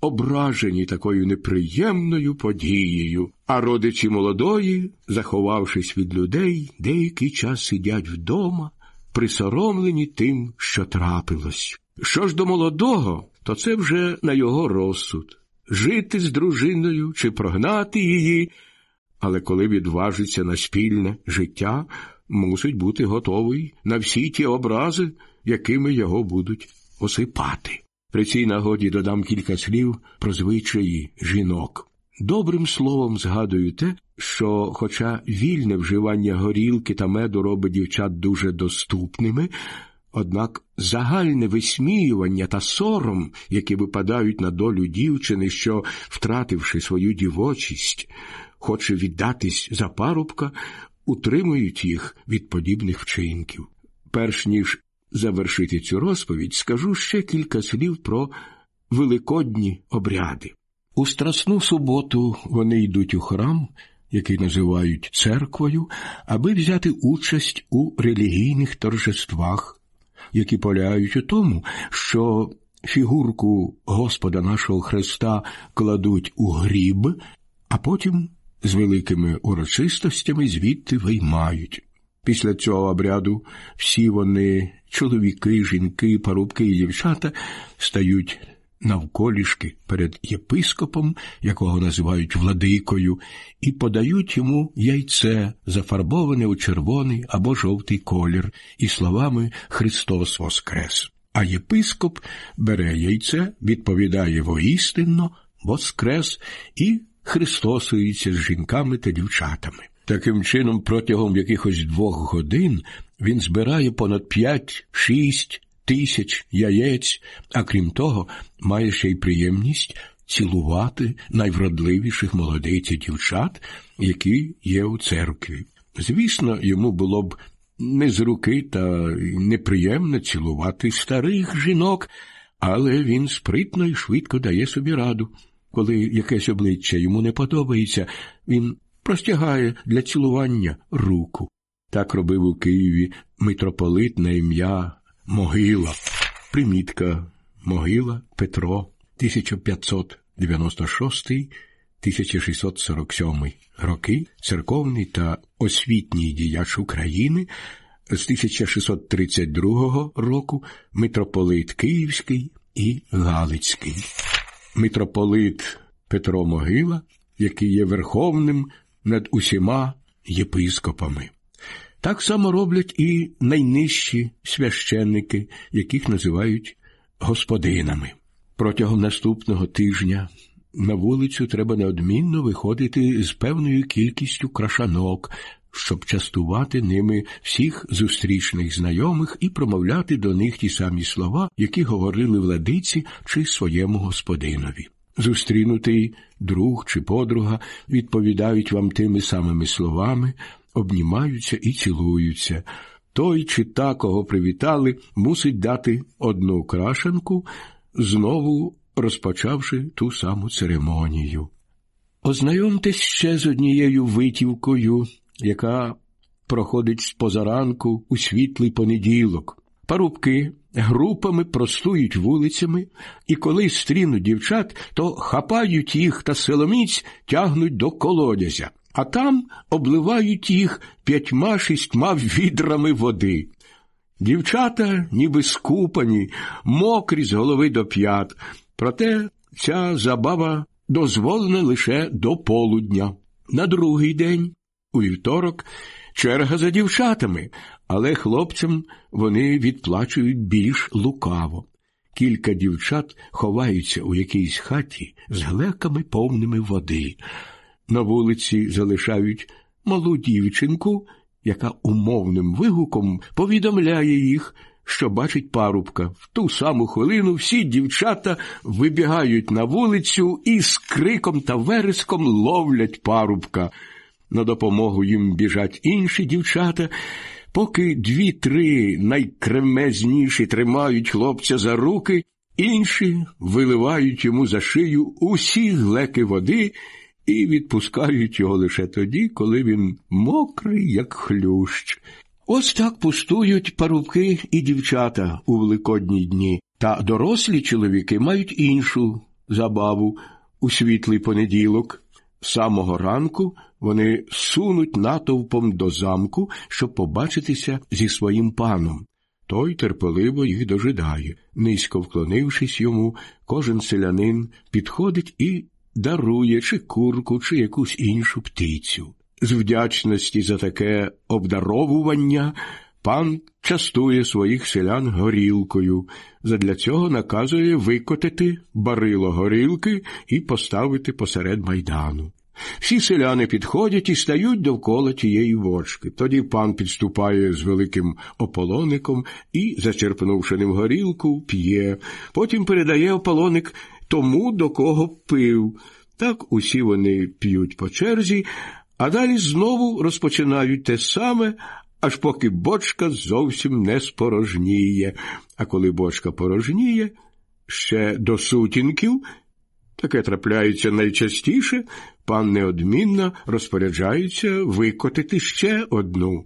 ображені такою неприємною подією, а родичі молодої, заховавшись від людей, деякий час сидять вдома, присоромлені тим, що трапилось. Що ж до молодого, то це вже на його розсуд жити з дружиною чи прогнати її, але коли відважиться на спільне життя, мусить бути готовий на всі ті образи, якими його будуть осипати. При цій нагоді додам кілька слів про звичаї жінок. Добрим словом згадую те, що, хоча вільне вживання горілки та меду робить дівчат дуже доступними, однак загальне висміювання та сором, які випадають на долю дівчини, що, втративши свою дівочість, хоче віддатись за парубка, утримують їх від подібних вчинків. Перш ніж завершити цю розповідь, скажу ще кілька слів про великодні обряди. У Страсну суботу вони йдуть у храм, який називають церквою, аби взяти участь у релігійних торжествах, які полягають у тому, що фігурку Господа нашого Христа кладуть у гріб, а потім з великими урочистостями звідти виймають. Після цього обряду всі вони, чоловіки, жінки, парубки і дівчата, стають навколішки перед єпископом, якого називають владикою, і подають йому яйце, зафарбоване у червоний або жовтий колір, і словами Христос Воскрес. А єпископ бере яйце, відповідає воістинно, Воскрес і христосується з жінками та дівчатами. Таким чином, протягом якихось двох годин він збирає понад п'ять-шість тисяч яєць, а крім того, має ще й приємність цілувати найвродливіших молодиць і дівчат, які є у церкві. Звісно, йому було б не з руки та неприємно цілувати старих жінок, але він спритно і швидко дає собі раду. Коли якесь обличчя йому не подобається, він простягає для цілування руку. Так робив у Києві митрополит на ім'я Могила. Примітка Могила Петро 1596-1647 роки, церковний та освітній діяч України з 1632 року митрополит Київський і Галицький. Митрополит Петро Могила, який є верховним над усіма єпископами. Так само роблять і найнижчі священники, яких називають господинами. Протягом наступного тижня на вулицю треба неодмінно виходити з певною кількістю крашанок, щоб частувати ними всіх зустрічних знайомих і промовляти до них ті самі слова, які говорили владиці чи своєму господинові. Зустрінутий друг чи подруга відповідають вам тими самими словами, обнімаються і цілуються. Той чи та, кого привітали, мусить дати одну крашенку, знову розпочавши ту саму церемонію. Ознайомтесь ще з однією витівкою, яка проходить з позаранку у світлий понеділок. Парубки групами простують вулицями, і коли стрінуть дівчат, то хапають їх та силоміць тягнуть до колодязя, а там обливають їх п'ятьма шістьма відрами води. Дівчата, ніби скупані, мокрі з голови до п'ят, проте ця забава дозволена лише до полудня. На другий день, у вівторок, черга за дівчатами, але хлопцям вони відплачують більш лукаво. Кілька дівчат ховаються у якійсь хаті з глеками повними води. На вулиці залишають малу дівчинку, яка умовним вигуком повідомляє їх, що бачить парубка. В ту саму хвилину всі дівчата вибігають на вулицю і з криком та вереском ловлять парубка. На допомогу їм біжать інші дівчата, поки дві-три найкремезніші тримають хлопця за руки, інші виливають йому за шию усі глеки води і відпускають його лише тоді, коли він мокрий, як хлющ. Ось так пустують парубки і дівчата у великодні дні, та дорослі чоловіки мають іншу забаву у світлий понеділок. З самого ранку вони сунуть натовпом до замку, щоб побачитися зі своїм паном. Той терпеливо їх дожидає. Низько вклонившись йому, кожен селянин підходить і дарує чи курку, чи якусь іншу птицю. З вдячності за таке обдаровування Пан частує своїх селян горілкою, задля цього наказує викотити барило горілки і поставити посеред майдану. Всі селяни підходять і стають довкола тієї вочки. Тоді пан підступає з великим ополоником і, зачерпнувши ним горілку, п'є, потім передає ополоник тому, до кого пив. Так усі вони п'ють по черзі, а далі знову розпочинають те саме, аж поки бочка зовсім не спорожніє. А коли бочка порожніє, ще до сутінків, таке трапляється найчастіше, пан неодмінно розпоряджається викотити ще одну.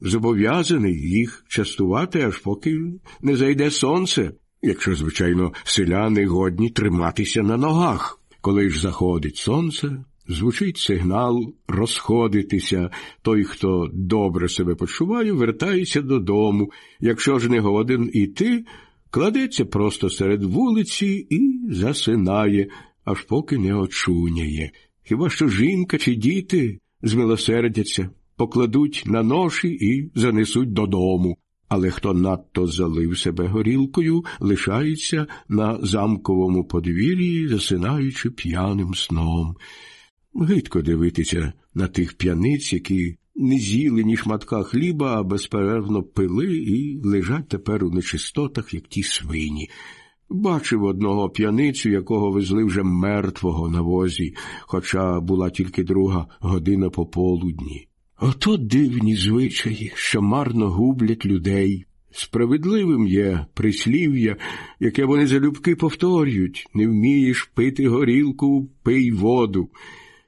Зобов'язаний їх частувати, аж поки не зайде сонце, якщо, звичайно, селяни годні триматися на ногах. Коли ж заходить сонце, звучить сигнал розходитися. Той, хто добре себе почуває, вертається додому. Якщо ж не годен іти, кладеться просто серед вулиці і засинає, аж поки не очуняє. Хіба що жінка чи діти змилосердяться, покладуть на ноші і занесуть додому. Але хто надто залив себе горілкою, лишається на замковому подвір'ї, засинаючи п'яним сном. Гидко дивитися на тих п'яниць, які не з'їли ні шматка хліба, а безперервно пили і лежать тепер у нечистотах, як ті свині. Бачив одного п'яницю, якого везли вже мертвого на возі, хоча була тільки друга година пополудні. Ото дивні звичаї, що марно гублять людей. Справедливим є прислів'я, яке вони залюбки повторюють не вмієш пити горілку, пий воду.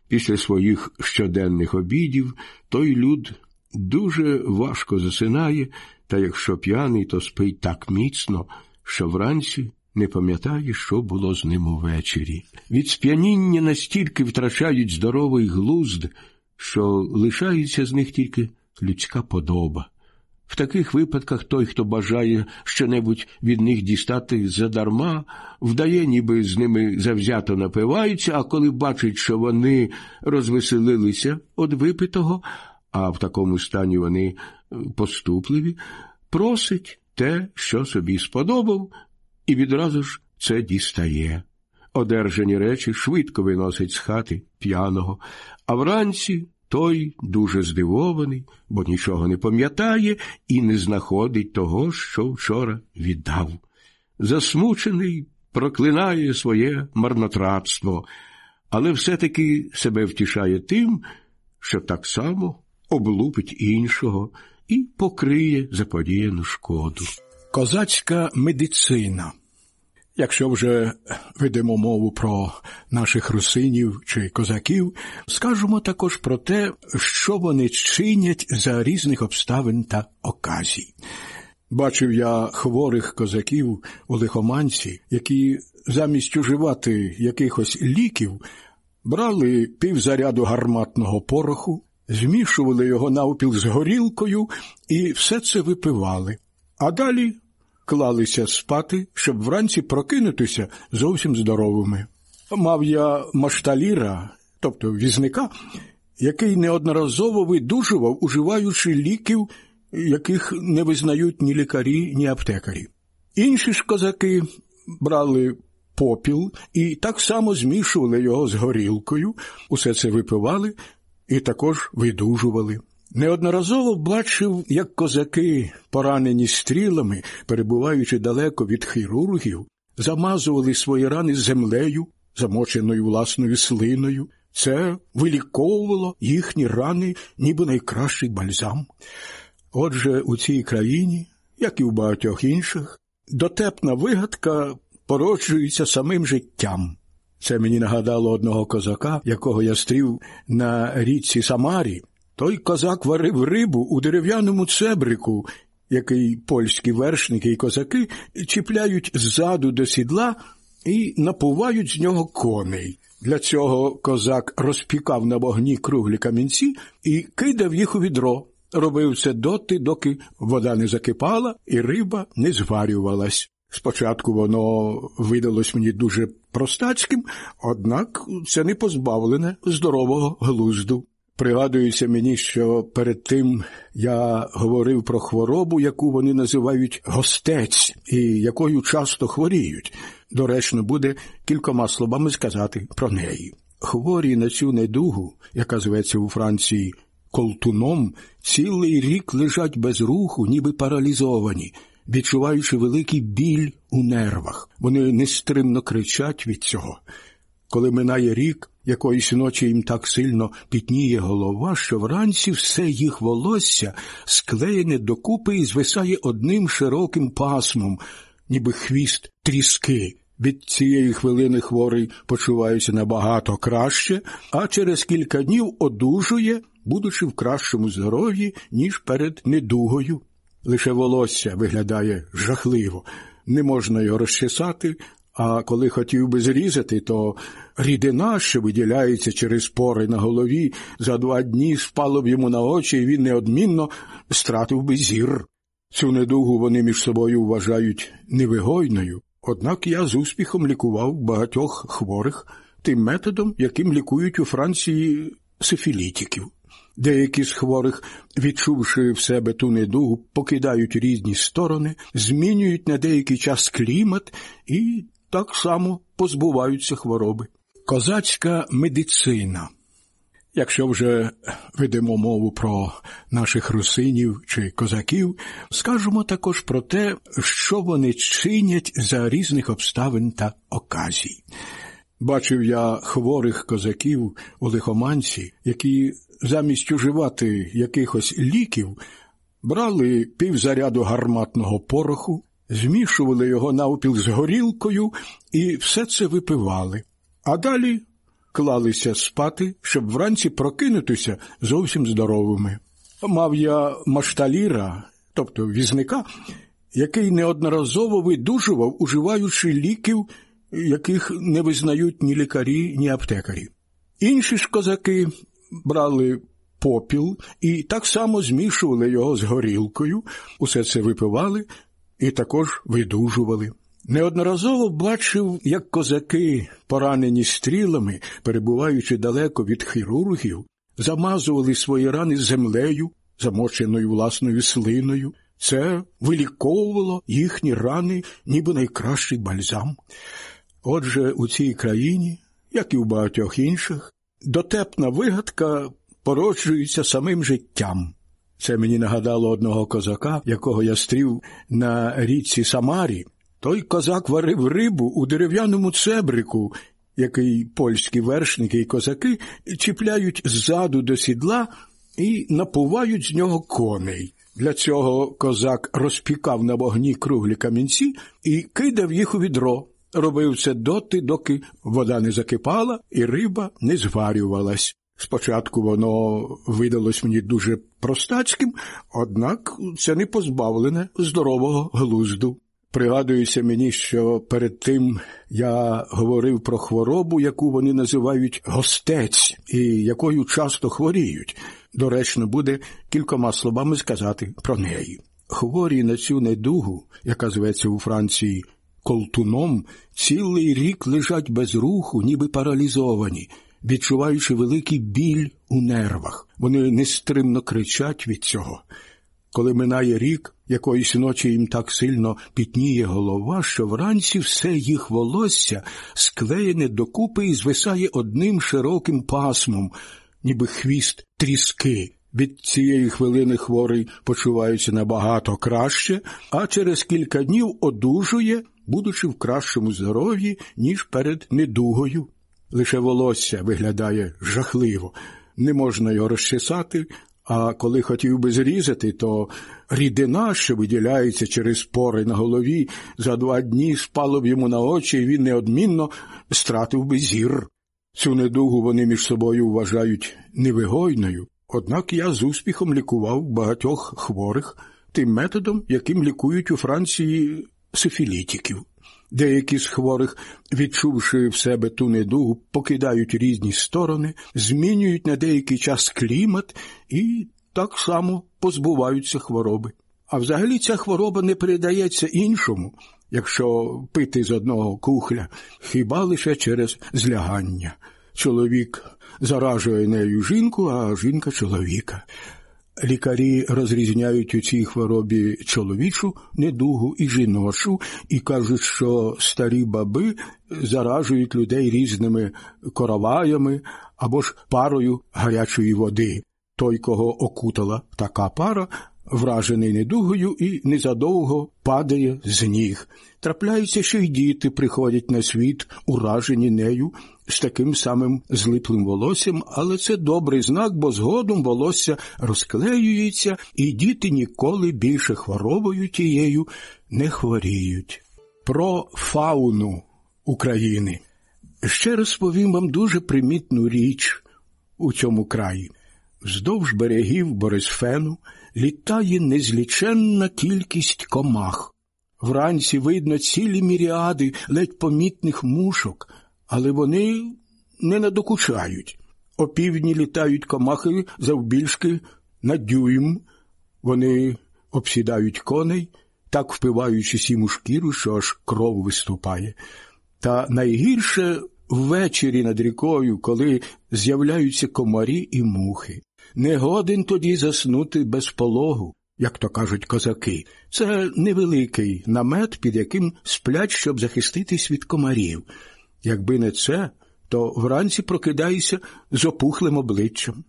Після своїх щоденних обідів той люд дуже важко засинає, та якщо п'яний, то спить так міцно, що вранці не пам'ятає, що було з ним увечері. Від сп'яніння настільки втрачають здоровий глузд, що лишається з них тільки людська подоба. В таких випадках той, хто бажає щонебудь від них дістати задарма, вдає, ніби з ними завзято напивається, а коли бачить, що вони розвеселилися від випитого, а в такому стані вони поступливі, просить те, що собі сподобав, і відразу ж це дістає. Одержані речі швидко виносить з хати п'яного, а вранці той дуже здивований, бо нічого не пам'ятає і не знаходить того, що вчора віддав. Засмучений проклинає своє марнотратство, але все-таки себе втішає тим, що так само облупить іншого і покриє заподіяну шкоду. Козацька медицина. Якщо вже ведемо мову про наших русинів чи козаків, скажемо також про те, що вони чинять за різних обставин та оказій. Бачив я хворих козаків у лихоманці, які замість уживати якихось ліків брали півзаряду гарматного пороху, змішували його навпіл з горілкою і все це випивали. А далі клалися спати, щоб вранці прокинутися зовсім здоровими. Мав я машталіра, тобто візника, який неодноразово видужував, уживаючи ліків, яких не визнають ні лікарі, ні аптекарі. Інші ж козаки брали попіл і так само змішували його з горілкою, усе це випивали і також видужували. Неодноразово бачив, як козаки, поранені стрілами, перебуваючи далеко від хірургів, замазували свої рани землею, замоченою власною слиною. Це виліковувало їхні рани, ніби найкращий бальзам. Отже, у цій країні, як і в багатьох інших, дотепна вигадка породжується самим життям. Це мені нагадало одного козака, якого я стрів на річці Самарі. Той козак варив рибу у дерев'яному цебрику, який польські вершники і козаки чіпляють ззаду до сідла і напувають з нього коней. Для цього козак розпікав на вогні круглі камінці і кидав їх у відро. Робив це доти, доки вода не закипала і риба не зварювалась. Спочатку воно видалось мені дуже простацьким, однак це не позбавлене здорового глузду. Пригадується мені, що перед тим я говорив про хворобу, яку вони називають гостець, і якою часто хворіють. Доречно буде кількома словами сказати про неї. Хворі на цю недугу, яка зветься у Франції колтуном, цілий рік лежать без руху, ніби паралізовані, відчуваючи великий біль у нервах. Вони нестримно кричать від цього. Коли минає рік, якоїсь ночі їм так сильно пітніє голова, що вранці все їх волосся склеєне докупи і звисає одним широким пасмом, ніби хвіст тріски. Від цієї хвилини хворий почувається набагато краще, а через кілька днів одужує, будучи в кращому здоров'ї, ніж перед недугою. Лише волосся виглядає жахливо, не можна його розчесати, а коли хотів би зрізати, то рідина, що виділяється через пори на голові, за два дні спало б йому на очі, і він неодмінно стратив би зір. Цю недугу вони між собою вважають невигойною, однак я з успіхом лікував багатьох хворих тим методом, яким лікують у Франції сифілітиків. Деякі з хворих, відчувши в себе ту недугу, покидають різні сторони, змінюють на деякий час клімат і так само позбуваються хвороби. Козацька медицина. Якщо вже ведемо мову про наших русинів чи козаків, скажемо також про те, що вони чинять за різних обставин та оказій. Бачив я хворих козаків у лихоманці, які замість уживати якихось ліків брали півзаряду гарматного пороху, змішували його навпіл з горілкою і все це випивали, а далі клалися спати, щоб вранці прокинутися зовсім здоровими. Мав я машталіра, тобто візника, який неодноразово видужував, уживаючи ліків, яких не визнають ні лікарі, ні аптекарі. Інші ж козаки брали попіл і так само змішували його з горілкою, усе це випивали і також видужували. Неодноразово бачив, як козаки, поранені стрілами, перебуваючи далеко від хірургів, замазували свої рани землею, замоченою власною слиною. Це виліковувало їхні рани, ніби найкращий бальзам. Отже, у цій країні, як і в багатьох інших, дотепна вигадка породжується самим життям. Це мені нагадало одного козака, якого я стрів на річці Самарі. Той козак варив рибу у дерев'яному цебрику, який польські вершники і козаки чіпляють ззаду до сідла і напувають з нього коней. Для цього козак розпікав на вогні круглі камінці і кидав їх у відро. Робив це доти, доки вода не закипала і риба не зварювалась. Спочатку воно видалось мені дуже простацьким, однак це не позбавлене здорового глузду. Пригадується мені, що перед тим я говорив про хворобу, яку вони називають гостець, і якою часто хворіють. Доречно буде кількома словами сказати про неї. Хворі на цю недугу, яка зветься у Франції колтуном, цілий рік лежать без руху, ніби паралізовані, відчуваючи великий біль у нервах. Вони нестримно кричать від цього. Коли минає рік, якоїсь ночі їм так сильно пітніє голова, що вранці все їх волосся склеєне докупи і звисає одним широким пасмом, ніби хвіст тріски. Від цієї хвилини хворий почувається набагато краще, а через кілька днів одужує, будучи в кращому здоров'ї, ніж перед недугою. Лише волосся виглядає жахливо, не можна його розчесати, а коли хотів би зрізати, то рідина, що виділяється через пори на голові, за два дні спало б йому на очі, і він неодмінно стратив би зір. Цю недугу вони між собою вважають невигойною, однак я з успіхом лікував багатьох хворих тим методом, яким лікують у Франції сифілітиків. Деякі з хворих, відчувши в себе ту недугу, покидають різні сторони, змінюють на деякий час клімат і так само позбуваються хвороби. А взагалі ця хвороба не передається іншому, якщо пити з одного кухля, хіба лише через злягання. чоловік заражує нею жінку, а жінка чоловіка. Лікарі розрізняють у цій хворобі чоловічу недугу і жіночу, і кажуть, що старі баби заражують людей різними короваями або ж парою гарячої води. Той, кого окутала така пара, вражений недугою і незадовго падає з ніг. Трапляється, що й діти приходять на світ, уражені нею з таким самим злиплим волоссям, але це добрий знак, бо згодом волосся розклеюється, і діти ніколи більше хворобою тією не хворіють. Про фауну України. Ще розповім вам дуже примітну річ у цьому краї. Вздовж берегів Борисфену літає незліченна кількість комах. Вранці видно цілі міріади ледь помітних мушок, але вони не надокучають. Опівдні літають комахи завбільшки на дюйм. Вони обсідають коней, так впиваючись їм у шкіру, що аж кров виступає. Та найгірше ввечері над рікою, коли з'являються комарі і мухи. Не годен тоді заснути без пологу, як то кажуть козаки. Це невеликий намет, під яким сплять, щоб захиститись від комарів. Якби не це, то вранці прокидаюся з опухлим обличчям.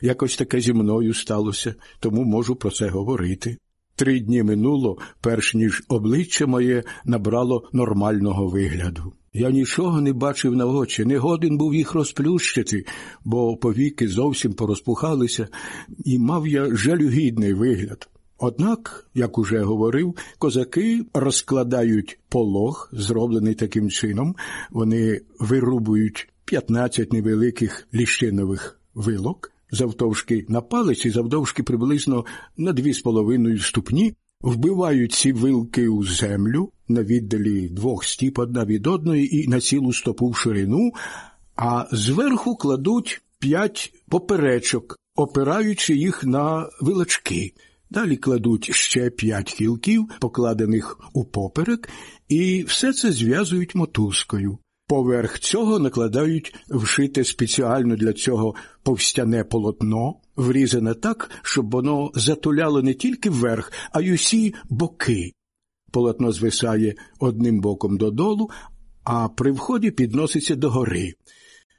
Якось таке зі мною сталося, тому можу про це говорити. Три дні минуло, перш ніж обличчя моє набрало нормального вигляду. Я нічого не бачив на очі, не годен був їх розплющити, бо повіки зовсім порозпухалися, і мав я жалюгідний вигляд. Однак, як уже говорив, козаки розкладають полог, зроблений таким чином, вони вирубують 15 невеликих ліщинових вилок, завдовжки на палець і завдовжки приблизно на дві з половиною ступні, вбивають ці вилки у землю на віддалі двох стіп одна від одної і на цілу стопу в ширину, а зверху кладуть п'ять поперечок, опираючи їх на вилочки. Далі кладуть ще п'ять кілків, покладених у поперек, і все це зв'язують мотузкою. Поверх цього накладають вшите спеціально для цього повстяне полотно, врізане так, щоб воно затуляло не тільки вверх, а й усі боки. Полотно звисає одним боком додолу, а при вході підноситься догори.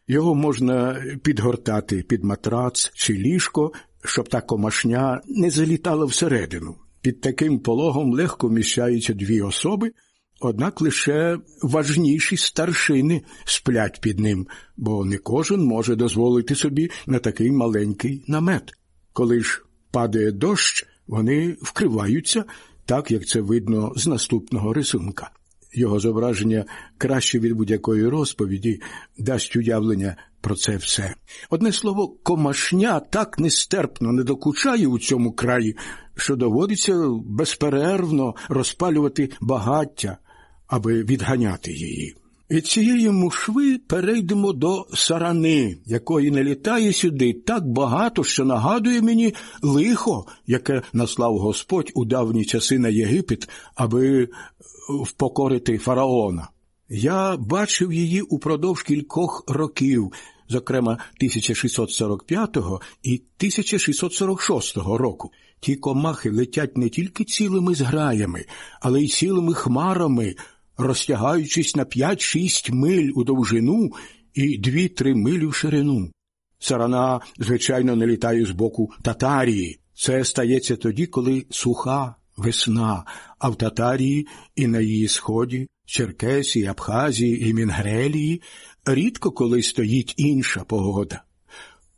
Його можна підгортати під матрац чи ліжко, щоб та комашня не залітала всередину. Під таким пологом легко вміщаються дві особи, однак лише важніші старшини сплять під ним, бо не кожен може дозволити собі на такий маленький намет. Коли ж падає дощ, вони вкриваються, так як це видно з наступного рисунка. Його зображення краще від будь-якої розповіді дасть уявлення про це все. Одне слово, комашня так нестерпно не докучає у цьому краї, що доводиться безперервно розпалювати багаття, аби відганяти її. Від цієї мушви перейдемо до сарани, якої не літає сюди так багато, що нагадує мені лихо, яке наслав Господь у давні часи на Єгипет, аби впокорити фараона. Я бачив її упродовж кількох років, зокрема 1645 і 1646 року. Ті комахи летять не тільки цілими зграями, але й цілими хмарами, розтягаючись на 5-6 миль у довжину і 2-3 милі в ширину. Сарана, звичайно, не літає з боку Татарії. Це стається тоді, коли суха весна, а в Татарії і на її сході, Черкесії, Абхазії і Мінгрелії рідко коли стоїть інша погода.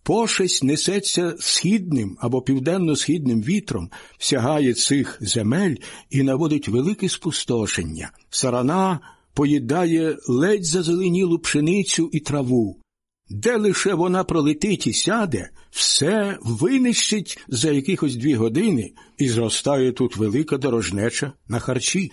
Пошесть несеться східним або південно-східним вітром, сягає цих земель і наводить велике спустошення. Сарана поїдає ледь зазеленілу пшеницю і траву. Де лише вона пролетить і сяде, все винищить за якихось дві години, і зростає тут велика дорожнеча на харчі.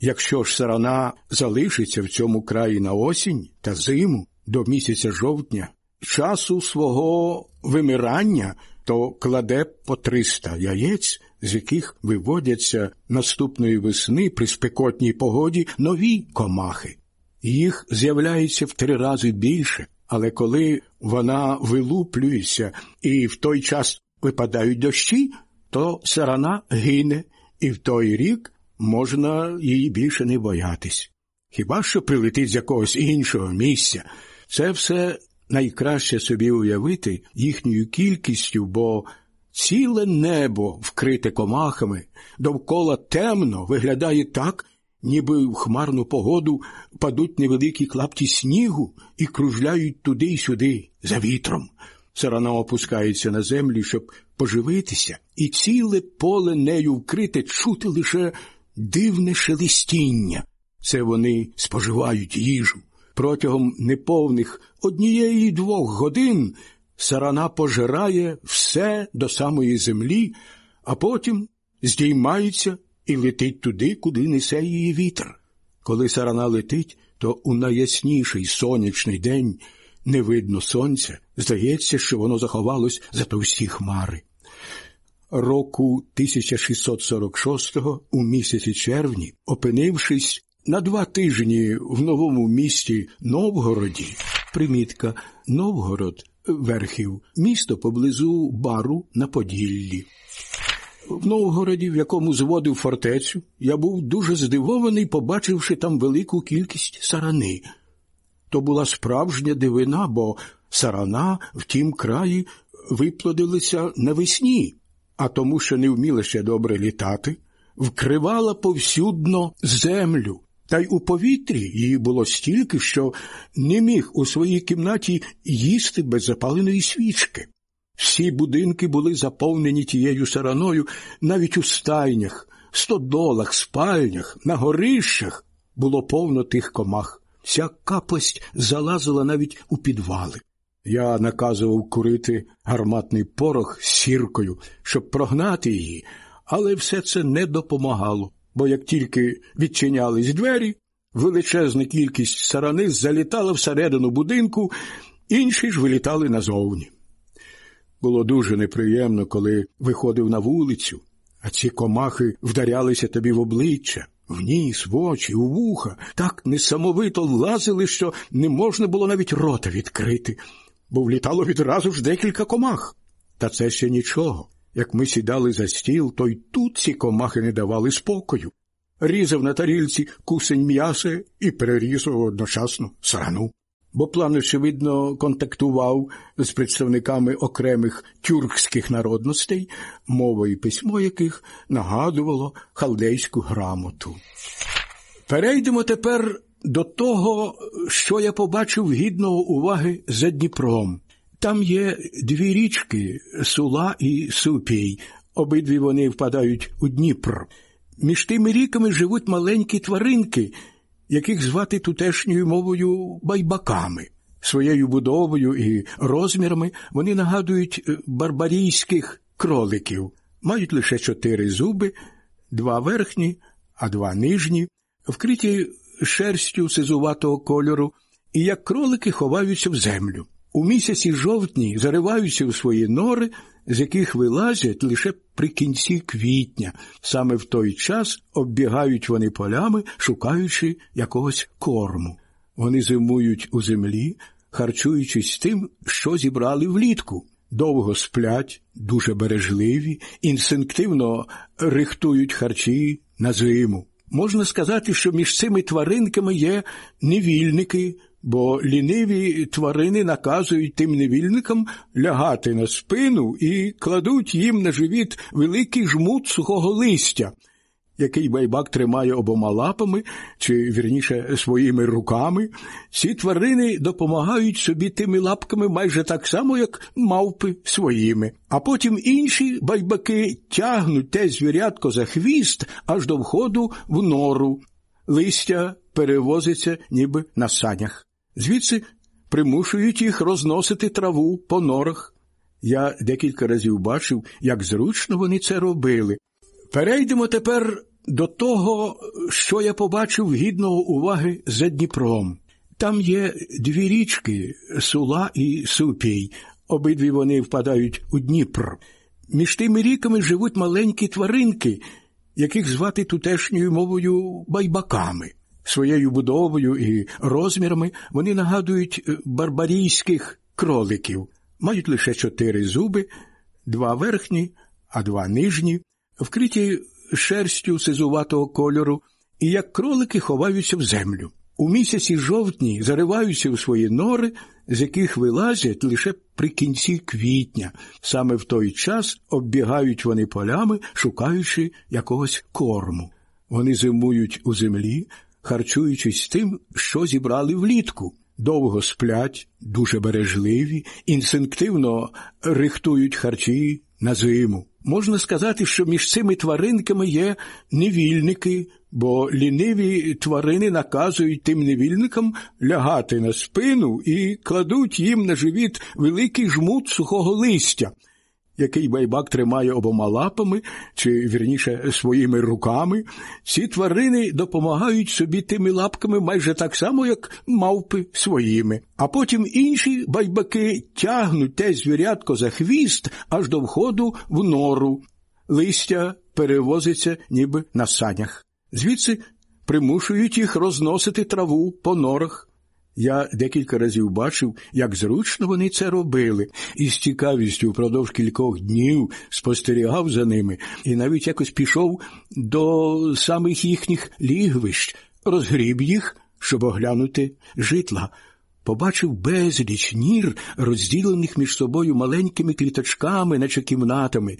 Якщо ж сарана залишиться в цьому краї на осінь та зиму до місяця жовтня, часу свого вимирання, то кладе по триста яєць, з яких виводяться наступної весни при спекотній погоді нові комахи. Їх з'являється в три рази більше. Але коли вона вилуплюється і в той час випадають дощі, то сарана гине, і в той рік можна її більше не боятись. Хіба що прилетить з якогось іншого місця? Це все найкраще собі уявити їхньою кількістю, бо ціле небо вкрите комахами, довкола темно виглядає так, ніби в хмарну погоду падуть невеликі клапті снігу і кружляють туди й сюди, за вітром. Сарана опускається на землю, щоб поживитися, і ціле поле нею вкрите чути лише дивне шелестіння. Це вони споживають їжу. Протягом неповних однієї двох годин сарана пожирає все до самої землі, а потім здіймається і летить туди, куди несе її вітер. Коли сарана летить, то у найясніший сонячний день не видно сонця, здається, що воно заховалось за товсті хмари. Року 1646-го, у місяці червні, опинившись на два тижні в новому місті Новгороді, примітка Новгород, верхів, місто поблизу бару на Поділлі. В Новгороді, в якому зводив фортецю, я був дуже здивований, побачивши там велику кількість сарани. То була справжня дивина, бо сарана в тім краї виплодилися навесні, а тому, що не вміла ще добре літати, вкривала повсюдно землю, та й у повітрі її було стільки, що не міг у своїй кімнаті їсти без запаленої свічки. Всі будинки були заповнені тією сараною навіть у стайнях, стодолах, спальнях, на горищах було повно тих комах. Ця капость залазила навіть у підвали. Я наказував курити гарматний порох з сіркою, щоб прогнати її, але все це не допомагало, бо як тільки відчинялись двері, величезна кількість сарани залітала всередину будинку, інші ж вилітали назовні. Було дуже неприємно, коли виходив на вулицю, а ці комахи вдарялися тобі в обличчя, в ніс, в очі, у вуха, так несамовито лазили, що не можна було навіть рота відкрити, бо влітало відразу ж декілька комах. Та це ще нічого. Як ми сідали за стіл, то й тут ці комахи не давали спокою. Різав на тарільці кусень м'яса і перерізав одночасно срану бо план, очевидно, контактував з представниками окремих тюркських народностей, мова і письмо яких нагадувало халдейську грамоту. Перейдемо тепер до того, що я побачив гідного уваги за Дніпром. Там є дві річки Сула і Супій, обидві вони впадають у Дніпр. Між тими ріками живуть маленькі тваринки, яких звати тутешньою мовою байбаками. Своєю будовою і розмірами вони нагадують е, барбарійських кроликів, мають лише чотири зуби, два верхні, а два нижні, вкриті шерстю сизуватого кольору, і як кролики ховаються в землю. У місяці жовтні зариваються у свої нори, з яких вилазять лише при кінці квітня. Саме в той час оббігають вони полями, шукаючи якогось корму. Вони зимують у землі, харчуючись тим, що зібрали влітку. Довго сплять, дуже бережливі, інстинктивно рихтують харчі на зиму. Можна сказати, що між цими тваринками є невільники, бо ліниві тварини наказують тим невільникам лягати на спину і кладуть їм на живіт великий жмут сухого листя, який байбак тримає обома лапами, чи вірніше своїми руками. Ці тварини допомагають собі тими лапками майже так само, як мавпи своїми. А потім інші байбаки тягнуть те звірятко за хвіст аж до входу в нору. Листя перевозиться ніби на санях звідси примушують їх розносити траву по норах. Я декілька разів бачив, як зручно вони це робили. Перейдемо тепер до того, що я побачив гідного уваги за Дніпром. Там є дві річки Сула і Супій, обидві вони впадають у Дніпр. Між тими ріками живуть маленькі тваринки, яких звати тутешньою мовою байбаками. Своєю будовою і розмірами вони нагадують е, барбарійських кроликів, мають лише чотири зуби, два верхні, а два нижні, вкриті шерстю сизуватого кольору, і як кролики ховаються в землю. У місяці жовтні зариваються у свої нори, з яких вилазять лише при кінці квітня. Саме в той час оббігають вони полями, шукаючи якогось корму. Вони зимують у землі, харчуючись тим, що зібрали влітку. Довго сплять, дуже бережливі, інстинктивно рихтують харчі на зиму. Можна сказати, що між цими тваринками є невільники, бо ліниві тварини наказують тим невільникам лягати на спину і кладуть їм на живіт великий жмут сухого листя, який байбак тримає обома лапами, чи вірніше своїми руками, ці тварини допомагають собі тими лапками майже так само, як мавпи своїми. А потім інші байбаки тягнуть те звірятко за хвіст аж до входу в нору. Листя перевозиться ніби на санях. Звідси примушують їх розносити траву по норах. Я декілька разів бачив, як зручно вони це робили, і з цікавістю впродовж кількох днів спостерігав за ними і навіть якось пішов до самих їхніх лігвищ, розгріб їх, щоб оглянути житла. Побачив безліч нір, розділених між собою маленькими кліточками, наче кімнатами.